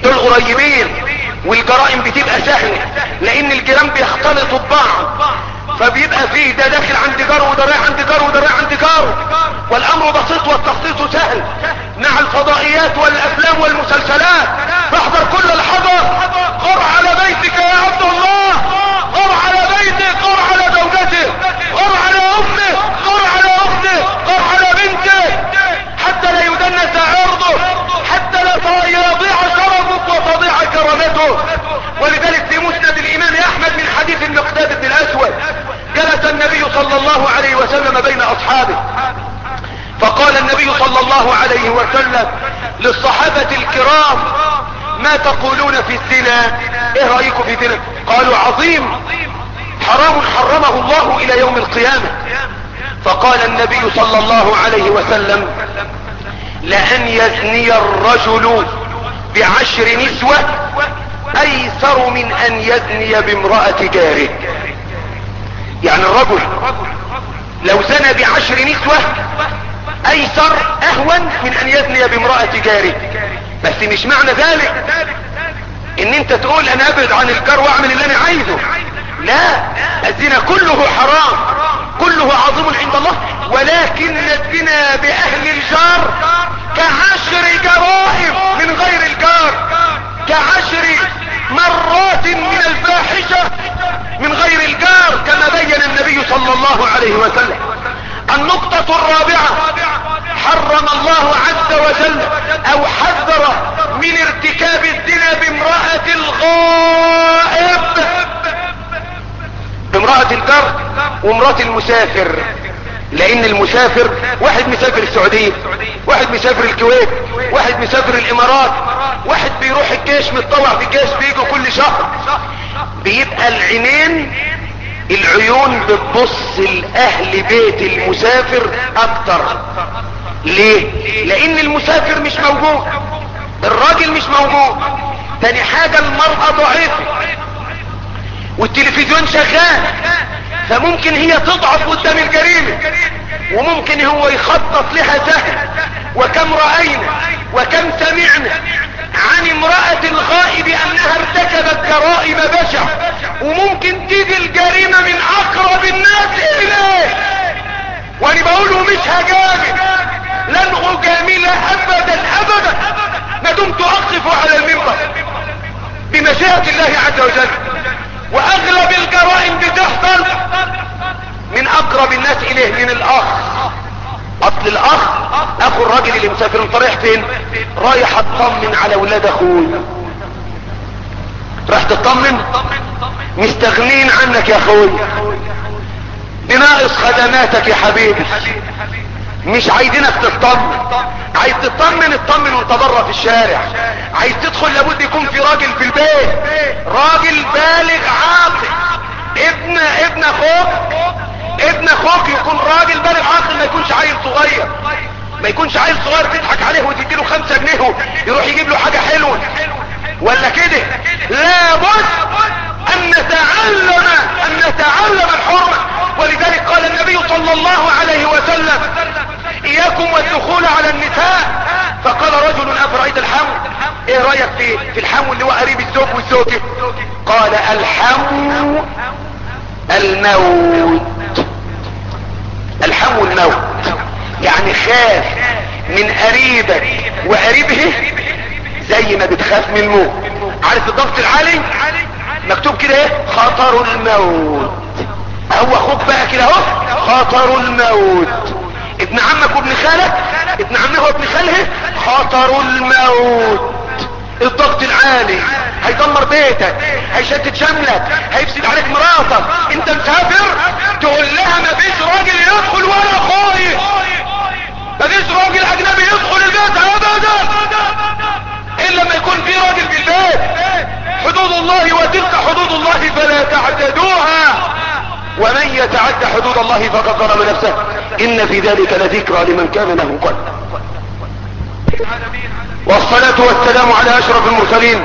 دول قريبين. والجرائم بتبقى سهلة لأن الجيران بيختلطوا ببعض. فبيبقى فيه ده داخل عند جاره وده رايح عند جاره وده رايح عند جاره. والأمر بسيط والتخطيط سهل. مع الفضائيات والأفلام والمسلسلات فاحذر كل الحذر قر على بيتك يا عبد الله. قر على بيتك قر على زوجتك. قر على أمك قر على أختك قر على بنتك. حتى لا يدنس عرضه حتى لا يضيع كرامته. ولذلك في مسند الإمام أحمد من حديث المقداد بن الأسود جلس النبي صلى الله عليه وسلم بين أصحابه. فقال النبي صلى الله عليه وسلم للصحابة الكرام ما تقولون في الزنا؟ إيه رأيكم في الزنا؟ قالوا عظيم. حرام حرمه الله إلى يوم القيامة. فقال النبي صلى الله عليه وسلم لأن يزني الرجل بعشر نسوة أيسر من أن يزني بامرأة جاره. يعني الرجل لو زنى بعشر نسوة أيسر أهون من أن يزني بامرأة جاره. بس مش معنى ذلك إن أنت تقول أنا أبعد عن الجار وأعمل اللي أنا عايزه. لا الزنا كله حرام كله عظيم عند الله ولكن الزنا بأهل الجار كعشر الجار كعشر مرات من الفاحشة من غير الجار كما بين النبي صلى الله عليه وسلم. النقطة الرابعة حرم الله عز وجل أو حذر من ارتكاب الزنا بامرأة الغائب. بامرأة الجار وامرأة المسافر. لأن المسافر واحد مسافر السعودية واحد مسافر الكويت واحد مسافر الإمارات واحد بيروح الجيش متطوع في الجيش بيجوا كل شهر. بيبقى العينين العيون بتبص لأهل بيت المسافر أكتر. ليه؟ لأن المسافر مش موجود. الراجل مش موجود. تاني حاجة المرأة ضعيفة. والتلفزيون شغال. فممكن هي تضعف قدام الجريمة. وممكن هو يخطط لها سهل. وكم رأينا وكم سمعنا عن امرأة الغائب أنها ارتكبت جرائم بشع. وممكن تيجي الجريمة من أقرب الناس إليه. وأنا بقوله مش هجامل. لن أجامل ابدا ابدا. ما دمت أقف على المنبر بمشيئة الله عز وجل. وأغلب الجرائم بتحصل من أقرب الناس إليه من الأخ. أصل الأخ اخو الراجل اللي مسافر انت رايح فين؟ رايح اطمن على ولاد أخوي راح تطمن؟ مستغنين عنك يا أخوي. بناقص خدماتك يا حبيبي. مش عايزينك تطمن. عايز تطمن اطمن وانت بره في الشارع. عايز تدخل لابد يكون في راجل في البيت. راجل بالغ عاقل. ابن ابن أخوك. ابن أخوك يكون راجل بالغ عاقل ما يكونش عيل صغير. ما يكونش عيل صغير تضحك عليه وتديله خمسة جنيه يروح يجيب له حاجة حلوة. ولا كده؟ لابد أن نتعلم أن نتعلم الحرمة. ولذلك قال النبي صلى الله عليه وسلم إياكم والدخول على النساء. فقال رجل أفرأيت الحمو؟ إيه رأيك في, في الحمو اللي هو قريب الزوج والزوجة؟ قال الحمو الموت. الحمو الموت. يعني خاف من قريبك وقريبه زي ما بتخاف من الموت عارف الضغط العالي؟ مكتوب كده إيه؟ خطر الموت. هو أخوك بقى كده أهو. خطر الموت. ابن عمك وابن خالك؟ ابن عمه وابن خاله؟ خطر الموت. الضغط العالي. هيدمر بيتك. هيشتت شملك. هيفسد عليك مراتك. انت مسافر؟ تقول لها مفيش راجل يدخل ولا أخوي مفيش راجل أجنبي يدخل البيت ابدا. إلا لما يكون في راجل في البيت. حدود الله وتلك حدود الله فلا تعتدوها. ومن يتعد حدود الله فقد ظلم نفسه. إن في ذلك لذكرى لمن كان له قلب. والصلاة والسلام على أشرف المرسلين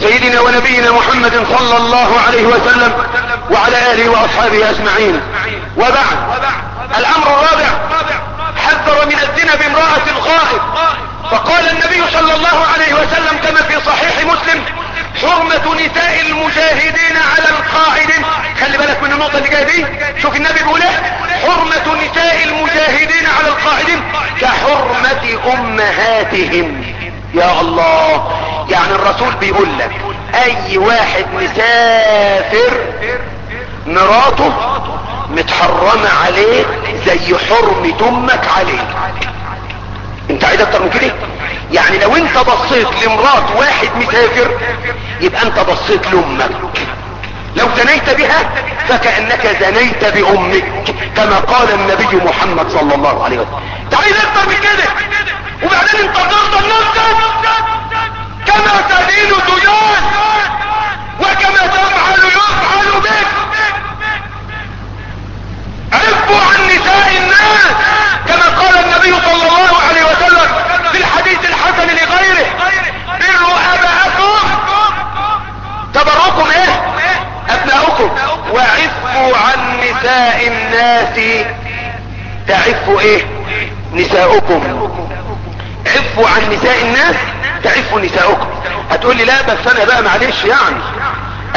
سيدنا ونبينا محمد صلى الله عليه وسلم وعلى آله وأصحابه أجمعين. وبعد الأمر الرابع حذر من الزنا بامرأة الغائب. فقال النبي صلى الله عليه وسلم كما في صحيح مسلم حرمة نساء المجاهدين على القاعدين خلي بالك من النقطة اللي جاية دي. شوف النبي بيقول إيه؟ حرمة نساء المجاهدين على القاعدين كحرمة أمهاتهم. يا الله. يعني الرسول بيقول لك أي واحد مسافر مراته متحرمة عليه زي حرمة أمك عليه. انت عايز أكتر من كده؟ يعني لو انت بصيت لمرات واحد مسافر يبقى انت بصيت لامك. لو زنيت بها فكأنك زنيت بأمك كما قال النبي محمد صلى الله عليه وسلم. عايز أكتر من كده. وبعدين انت ترضى نفسك. كما تدين تدان وكما تفعل يفعل بك. عفوا عن نساء الناس. كما قال النبي صلى الله عليه وسلم في الحديث الحسن لغيره بروا اباءكم تبركم إيه ابناؤكم وعفوا عن نساء الناس. تعفوا إيه؟ نساؤكم. عفوا عن نساء الناس تعفوا نساؤكم. هتقول لي لا بس أنا بقى معلش يعني.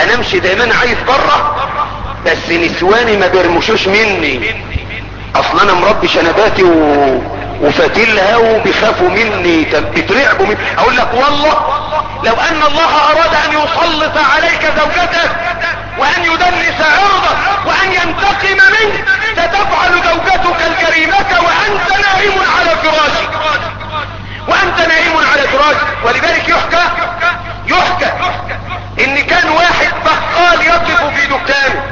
أنا أمشي دايما عايز برة بس نسواني ما بيرمشوش مني. أصلا أنا مربي شنباتي و... وفاتلها وبيخافوا مني. بيترعبوا مني أقول لك والله لو أن الله أراد أن يسلط عليك زوجتك وأن يدنس عرضك وأن ينتقم منك. ستفعل زوجتك الكريمة وأنت نائم على فراشك. وأنت نائم على فراشك. ولذلك يحكى يحكى إن كان واحد بقال يقف في دكانه.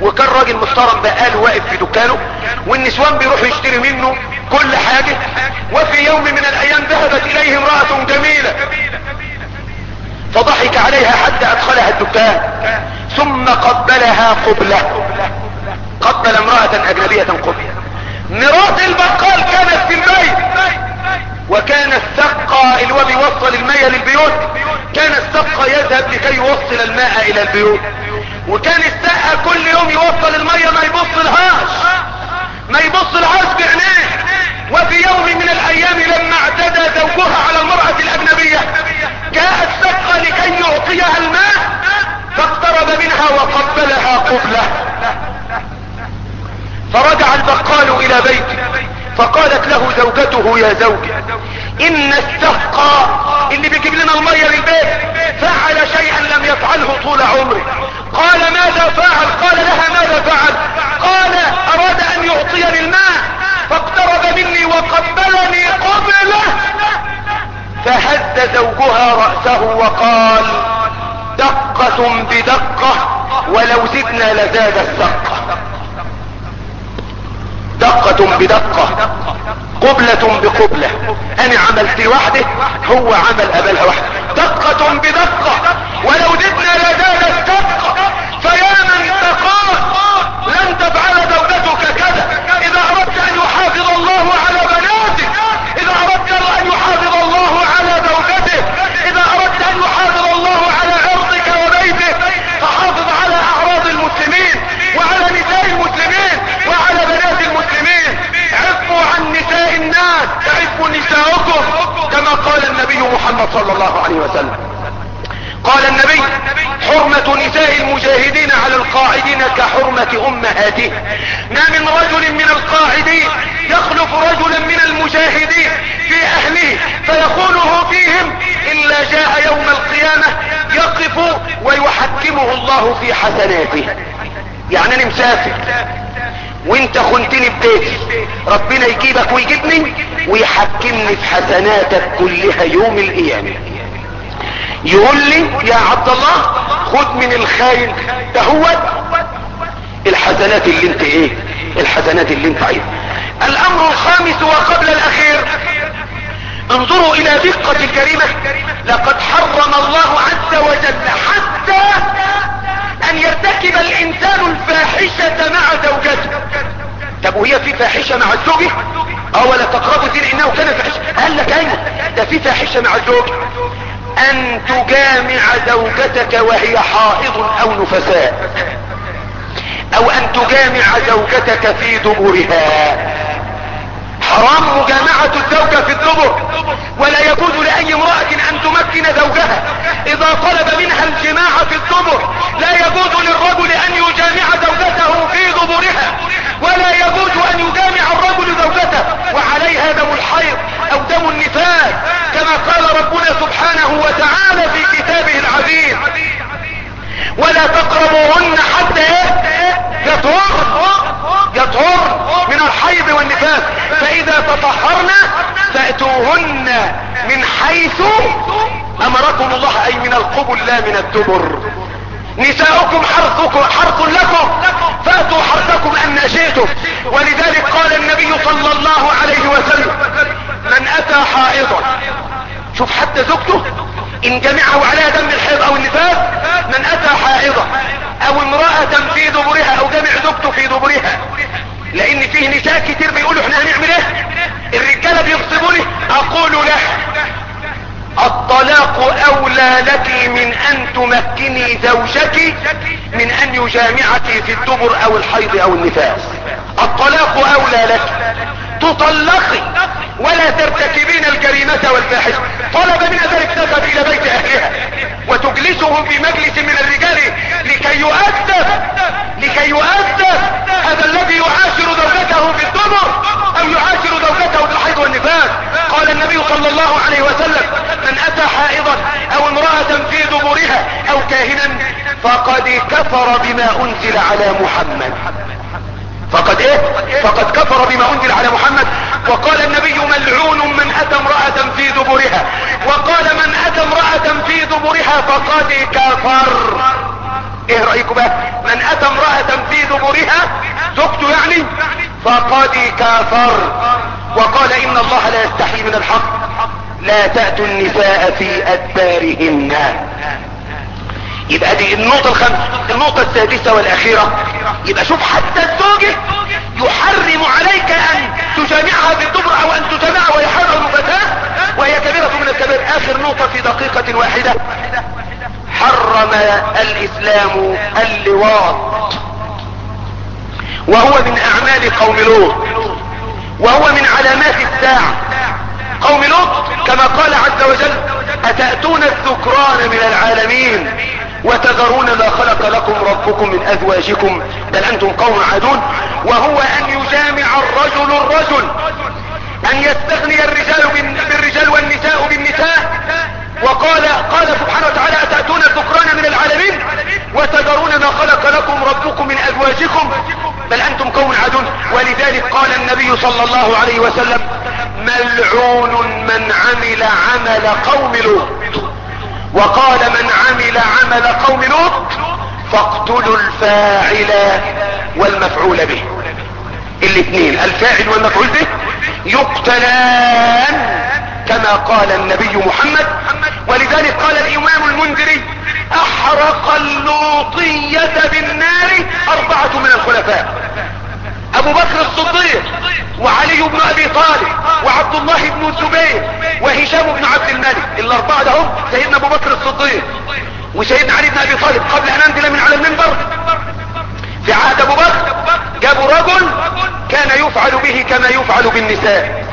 وكان راجل محترم بقال واقف في دكانه والنسوان بيروحوا يشتري منه كل حاجة. وفي يوم من الأيام ذهبت إليه امرأة جميلة. فضحك عليها حتى أدخلها الدكان ثم قبلها قبلة. قبل امرأة أجنبية قبلة. مرات البقال كانت في البيت وكان السقى اللي هو بيوصل المية للبيوت. كان السقى يذهب لكي يوصل الماء إلى البيوت. وكان السقى كل يوم يوصل المية ما يبص لهاش ما يبص لهاش بعينيه وفي يوم من الأيام لما اعتدى زوجها على المرأة يا زوجي. إن السقا اللي بيجيب لنا المية للبيت فعل شيئا لم يفعله طول عمره قال ماذا فعل؟ قال لها ماذا فعل؟ قال أراد أن يعطيني الماء فاقترب مني وقبلني قبله. فهز زوجها رأسه وقال دقة بدقة ولو زدنا لزاد السقة دقة بدقة قبلة بقبلة. أنا عملت وحده هو عمل قبلها وحده. دقة بدقة ولو زدنا لزاد السقة فيا من تقاس نساؤكم كما قال النبي محمد صلى الله عليه وسلم. قال النبي حرمة نساء المجاهدين على القاعدين كحرمة امهاتهم ما من رجل من القاعدين يخلف رجلا من المجاهدين في أهله فيخونه فيهم إلا جاء يوم القيامة يقف ويحكمه الله في حسناته. يعني أنا مسافر. وانت خنتني ببيتي ربنا يجيبك ويجيبني ويحكمني في حسناتك كلها يوم القيامة. يقول لي يا عبد الله خد من الخاين دهوت الحسنات اللي انت إيه؟ الحسنات اللي انت عايزها. الأمر الخامس وقبل الأخير انظروا إلى دقة الجريمة لقد حرم الله عز وجل حتى أن يرتكب الإنسان الفاحشة مع زوجته. طب وهي في فاحشة مع الزوج آه ولا تقربوا الزنا إنه كان فاحشة. قال لك أيوه ده في فاحشة مع الزوج. أن تجامع زوجتك وهي حائض أو نفساء. أو أن تجامع زوجتك في دبرها. حرام مجامعة الزوجة في الدبر. ولا يجوز لأي امرأة أن تمكن زوجها. إذا طلب منها الجماع في الدبر لا يجوز للرجل أن يجامع زوجته في دبرها. ولا يجوز أن يجامع الرجل زوجته وعليها دم الحيض أو دم النفاس كما قال ربنا سبحانه وتعالى في كتابه العزيز. ولا تقربوهن حتى يطهر يطهر من الحيض والنفاس. فإذا تطهرن فأتوهن من حيث أمركم الله أي من القبل لا من الدبر. نساؤكم حرثكم حرث لكم. فاتوا حرثكم أن شئتم ولذلك قال النبي صلى الله عليه وسلم من أتى حائضا. شوف حتى زوجته إن جمعه عليها دم الحيض أو النفاس من أتى حائضة أو امرأة في دبرها أو جمع زوجته في دبرها لأن فيه نساء كتير بيقولوا إحنا هنعمل إيه؟ الرجالة بيغصبوني. أقول له الطلاق أولى لك من أن تمكني زوجك من أن يجامعك في الدبر أو الحيض أو النفاس. الطلاق أولى لك. تطلقي ولا ترتكبين الجريمة والفاحشة. طلب من ذلك تذهب إلى بيت أهلها وتجلسه في مجلس من الرجال لكي يؤدب لكي يؤدب هذا الذي يعاشر زوجته في الدبر أو يعاشر زوجته في الحيض والنفاس. قال النبي صلى الله عليه وسلم من أتى حائضا أو امرأة في دبرها أو كاهنا فقد كفر بما أنزل على محمد. فقد إيه؟ فقد كفر بما أنزل على محمد. وقال النبي ملعون من أتى امرأة في دبرها وقال من أتى امرأة في دبرها فقد كفر. إيه رأيكم بقى؟ من أتى امرأة في دبرها زوجته يعني؟ فقد كفر. وقال إن الله لا يستحي من الحق. لا تأتوا النساء في أدبارهن. يبقى دي النقطة الخامسة النقطة السادسة والأخيرة. يبقى شوف حتى الزوجة يحرم عليك أن تجامعها في الدبر أو أن تجامعها وهي حرم فتاة وهي كبيرة من الكبائر آخر نقطة في دقيقة واحدة. حرم الإسلام اللواط. وهو من أعمال قوم لوط. وهو من علامات الساعة قوم لوط كما قال عز وجل أتأتون الذكران من العالمين وتذرون ما خلق لكم ربكم من أزواجكم بل أنتم قوم عادون وهو أن يجامع الرجل الرجل. أن يستغني الرجال بالرجال والنساء بالنساء. وقال قال سبحانه وتعالى أتأتون الذكران من العالمين؟ وتذرون ما خلق لكم ربكم من أزواجكم؟ بل أنتم قوم عادون ولذلك قال النبي صلى الله عليه وسلم ملعون من عمل عمل قوم لوط. وقال من عمل عمل قوم لوط فاقتلوا الفاعل والمفعول به. الاثنين. الفاعل والمفعول به؟ يقتلان كما قال النبي محمد. ولذلك قال الإمام المنذري أحرق اللوطية بالنار أربعة من الخلفاء. أبو بكر الصديق وعلي بن أبي طالب وعبد الله بن الزبير وهشام بن عبد الملك الأربعة ده هم سيدنا أبو بكر الصديق وسيدنا علي بن أبي طالب. قبل أن أنزل من على المنبر في عهد ابو بكر جابوا رجل كان يفعل به كما يفعل بالنساء.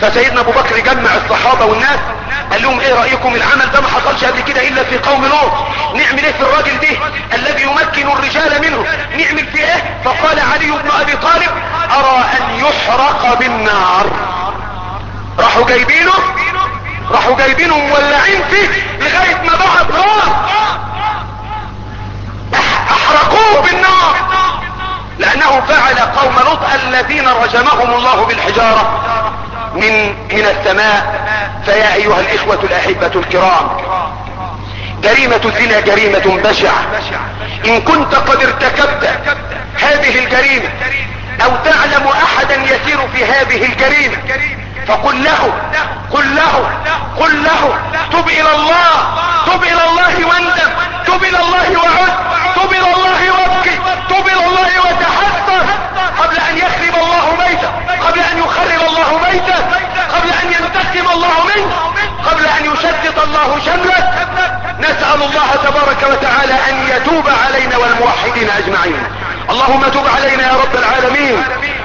فسيدنا أبو بكر جمع الصحابة والناس قال لهم إيه رأيكم العمل ده؟ ما حصلش قبل كده إلا في قوم لوط. نعمل إيه في الراجل ده الذي يمكن الرجال منه؟ نعمل فيه إيه؟ فقال علي بن أبي طالب أرى أن يحرق بالنار. راحوا جايبينه راحوا جايبينه مولعين فيه لغاية ما بعد نار أحرقوه بالنار. لأنه فعل قوم لوط الذين رجمهم الله بالحجارة من من السماء. فيا أيها الإخوة الأحبة الكرام جريمة الزنا جريمة بشعة. إن كنت قد ارتكبت هذه الجريمة أو تعلم أحدا يسير في هذه الجريمة فقل له قل له قل له تب إلى الله تب إلى الله واندم تب إلى الله وعد تب إلى الله وتحسر قبل أن يخرب الله بيته قبل أن يخرب الله بيته قبل أن ينتقم الله منه قبل أن يشتت الله شملك نسأل الله تبارك وتعالى أن يتوب علينا والموحدين أجمعين. اللهم تب علينا يا رب العالمين.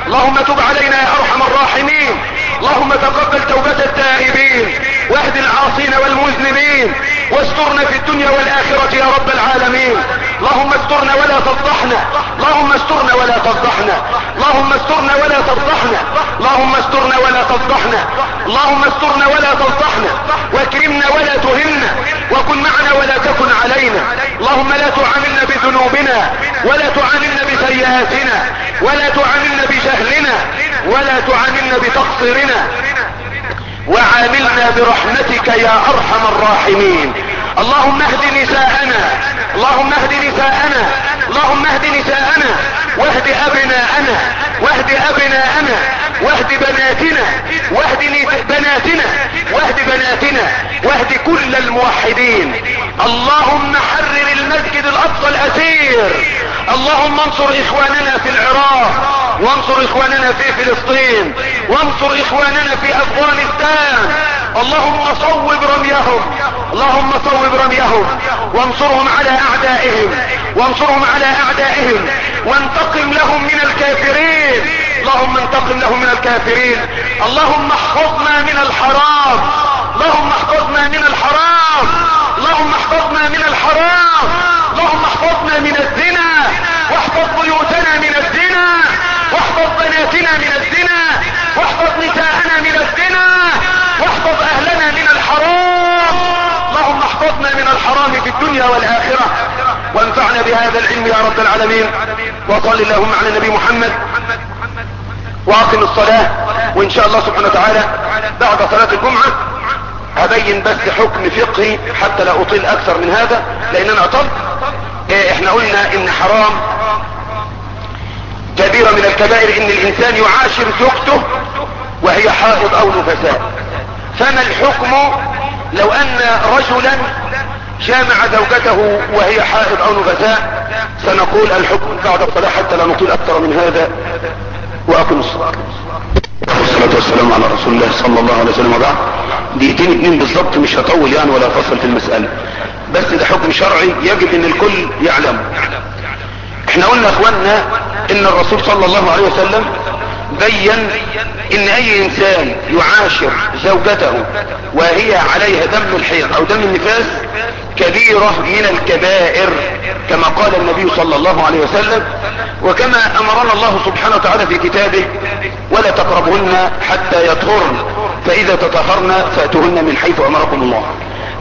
اللهم تب علينا يا أرحم الراحمين. اللهم تقبل توبة التائبين. واهد العاصين والمذنبين. واسترنا في الدنيا والآخرة يا رب العالمين. اللهم استرنا ولا تفضحنا. اللهم استرنا ولا تفضحنا. اللهم استرنا ولا تفضحنا. اللهم استرنا ولا تفضحنا. اللهم استرنا ولا تفضحنا. واكرمنا ولا تهنا. وكن معنا ولا تكن علينا. اللهم لا تعاملنا بذنوبنا. ولا تعاملنا بسيئاتنا ولا تعاملنا بجهلنا ولا تعاملنا بتقصيرنا. وعاملنا برحمتك يا أرحم الراحمين. اللهم اهد نساءنا اللهم اهد نساءنا واهد ابناءنا واهد ابناءنا واهد بناتنا واهد بناتنا واهد بناتنا واهد كل الموحدين. اللهم حرر المسجد الأقصى الأسير. اللهم انصر إخواننا في العراق وانصر إخواننا في فلسطين وانصر إخواننا في أفغانستان. اللهم صوب رميهم. اللهم صوب رميهم. وانصرهم على أعدائهم. وانصرهم على أعدائهم. وانتقم لهم من الكافرين. اللهم انتقم لهم من الكافرين. اللهم احفظنا من الحرام. اللهم احفظنا من الحرام. اللهم احفظنا من الحرام. اللهم احفظنا من الزنا. واحفظ بيوتنا من الزنا. واحفظ بناتنا من الزنا. واحفظ نساءنا من الزنا. واحفظ أهلنا من الحرام. اللهم احفظنا من الحرام في الدنيا والآخرة. وانفعنا بهذا العلم يا رب العالمين. وصل اللهم على النبي محمد. واقم الصلاة. وإن شاء الله سبحانه وتعالى بعد صلاة الجمعة هبين بس حكم فقهي حتى لا أطيل أكثر من هذا. لأن أنا أطلت. إيه إحنا قلنا إن حرام كبيرة من الكبائر إن الإنسان يعاشر زوجته وهي حائض أو نفساء. فما الحكم لو أن رجلا جامع زوجته وهي حائض أو نفساء؟ سنقول الحكم بعد الصلاة حتى لا نطيل أكثر من هذا. وأقم الصلاة. والصلاة والسلام على رسول الله صلى الله عليه وسلم. وبعد دقيقتين اتنين بالظبط مش هطول يعني ولا افصل في المسألة. بس ده حكم شرعي يجب إن الكل يعلم إحنا قلنا إخواننا إن الرسول صلى الله عليه وسلم بين إن أي إنسان يعاشر زوجته وهي عليها دم الحيض أو دم النفاس كبيرة من الكبائر كما قال النبي صلى الله عليه وسلم وكما أمرنا الله سبحانه وتعالى في كتابه ولا تقربهن حتى يطهرن فإذا تطهرن فأتوهن من حيث أمركم الله.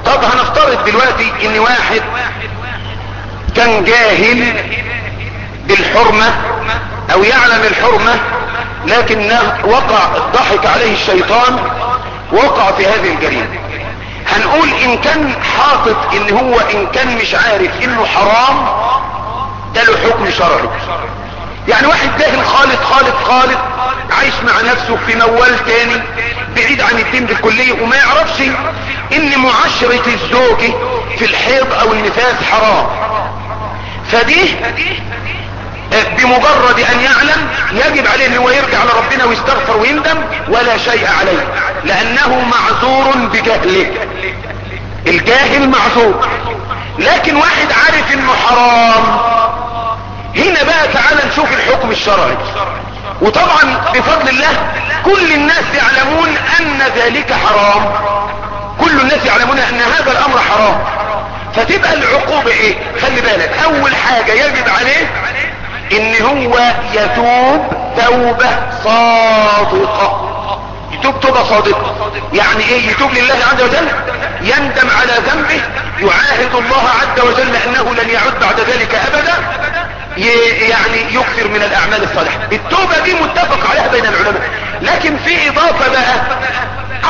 طب هنفترض دلوقتي إن واحد كان جاهل بالحرمة أو يعلم الحرمة لكنه وقع ضحك عليه الشيطان وقع في هذه الجريمة. هنقول إن كان حاطط إن هو إن كان مش عارف إنه حرام ده له حكم شرعي. يعني واحد جاهل خالد خالد خالد عايش مع نفسه في موال تاني بعيد عن الدين بالكلية وما يعرفش إن معاشرة الزوج في الحيض أو النفاس حرام. فدي بمجرد أن يعلم يجب عليه ان هو يرجع لربنا ويستغفر ويندم ولا شيء عليه لأنه معذور بجهله. الجاهل معذور. لكن واحد عارف إنه حرام. هنا بقى تعالى نشوف الحكم الشرعي. وطبعا بفضل الله كل الناس يعلمون أن ذلك حرام. كل الناس يعلمون أن هذا الأمر حرام. فتبقى العقوبة إيه؟ خلي بالك أول حاجة يجب عليه إن هو يتوب توبة صادقة. يتوب توبة صادقة. يعني إيه؟ يتوب لله عز وجل؟ يندم على ذنبه يعاهد الله عز وجل أنه لن يعود بعد ذلك أبدا يعني يكثر من الأعمال الصالحة. التوبة دي متفق عليها بين العلماء. لكن في إضافة بقى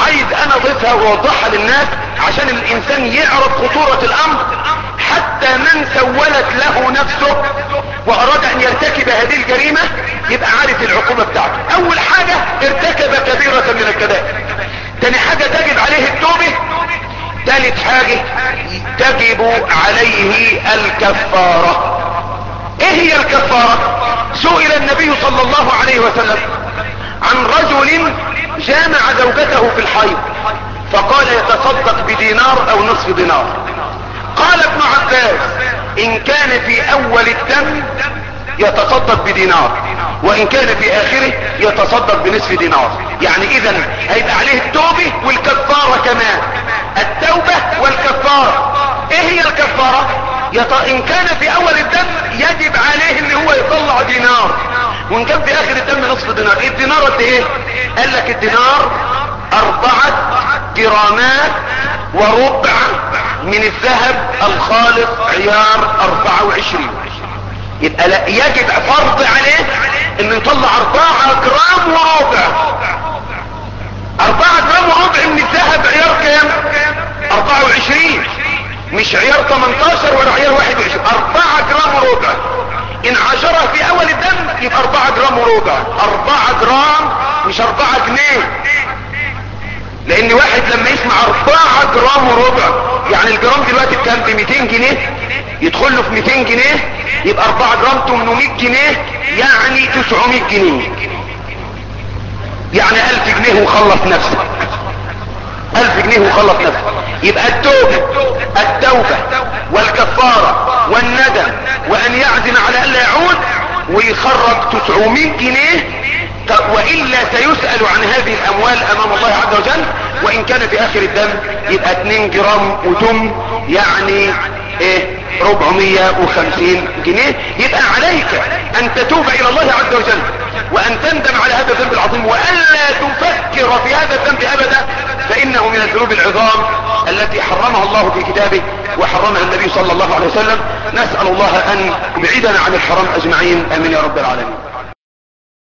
عايز أنا اضيفها وأوضحها للناس عشان الإنسان يعرف خطورة الأمر. حتى من سولت له نفسه وأراد أن يرتكب هذه الجريمة يبقى عارف العقوبة بتاعته. أول حاجة ارتكب كبيرة من الكبائر. تاني حاجة تجب عليه التوبة. تالت حاجة تجب عليه الكفارة. إيه هي الكفارة؟ سئل النبي صلى الله عليه وسلم عن رجل جامع زوجته في الحيض فقال يتصدق بدينار أو نصف دينار. قال ابن عباس إن كان في أول الدم يتصدق بدينار وإن كان في آخره يتصدق بنصف دينار. يعني اذا هيبقى عليه التوبة والكفارة كمان. التوبة والكفارة. إيه هي الكفارة؟ يط... إن كان في أول الدم يجب عليه إن هو يطلع دينار. وإن كان في آخر الدم نصف دينار. إيه الدينار قد إيه؟ قال لك الدينار أربعة جرامات وربع من الذهب الخالص عيار 24 يبقى لا يجب فرض عليه انه يطلع 4 جرام وربع. 4 جرام وربع من الذهب عيار كام؟ 24 مش عيار 18 ولا عيار 21 4 جرام وربع. إن عشرها في أول الدم يبقى 4 جرام وربع. 4 جرام مش 4 جنيه. لأن واحد لما يسمع 4 جرام وربع يعني الجرام دلوقتي بكام ب 200 جنيه يدخل له في 200 جنيه يبقى 4 جرام 800 جنيه يعني 900 جنيه. يعني 1000 جنيه وخلص نفسه 1000 جنيه وخلص نفسه يبقى التوبة التوبة والكفارة والندم وأن يعزم على ألا يعود ويخرج 900 جنيه وإلا سيسأل عن هذه الأموال أمام الله عز وجل وإن كان في آخر الدم يبقى 2 جرام وتم يعني إيه 450 جنيه. يبقى عليك أن تتوب إلى الله عز وجل وأن تندم على هذا الذنب العظيم وألا تفكر في هذا الذنب أبدا فإنه من الذنوب العظام التي حرمها الله في كتابه وحرمها النبي صلى الله عليه وسلم. نسأل الله أن يبعدنا عن الحرام أجمعين. آمين يا رب العالمين.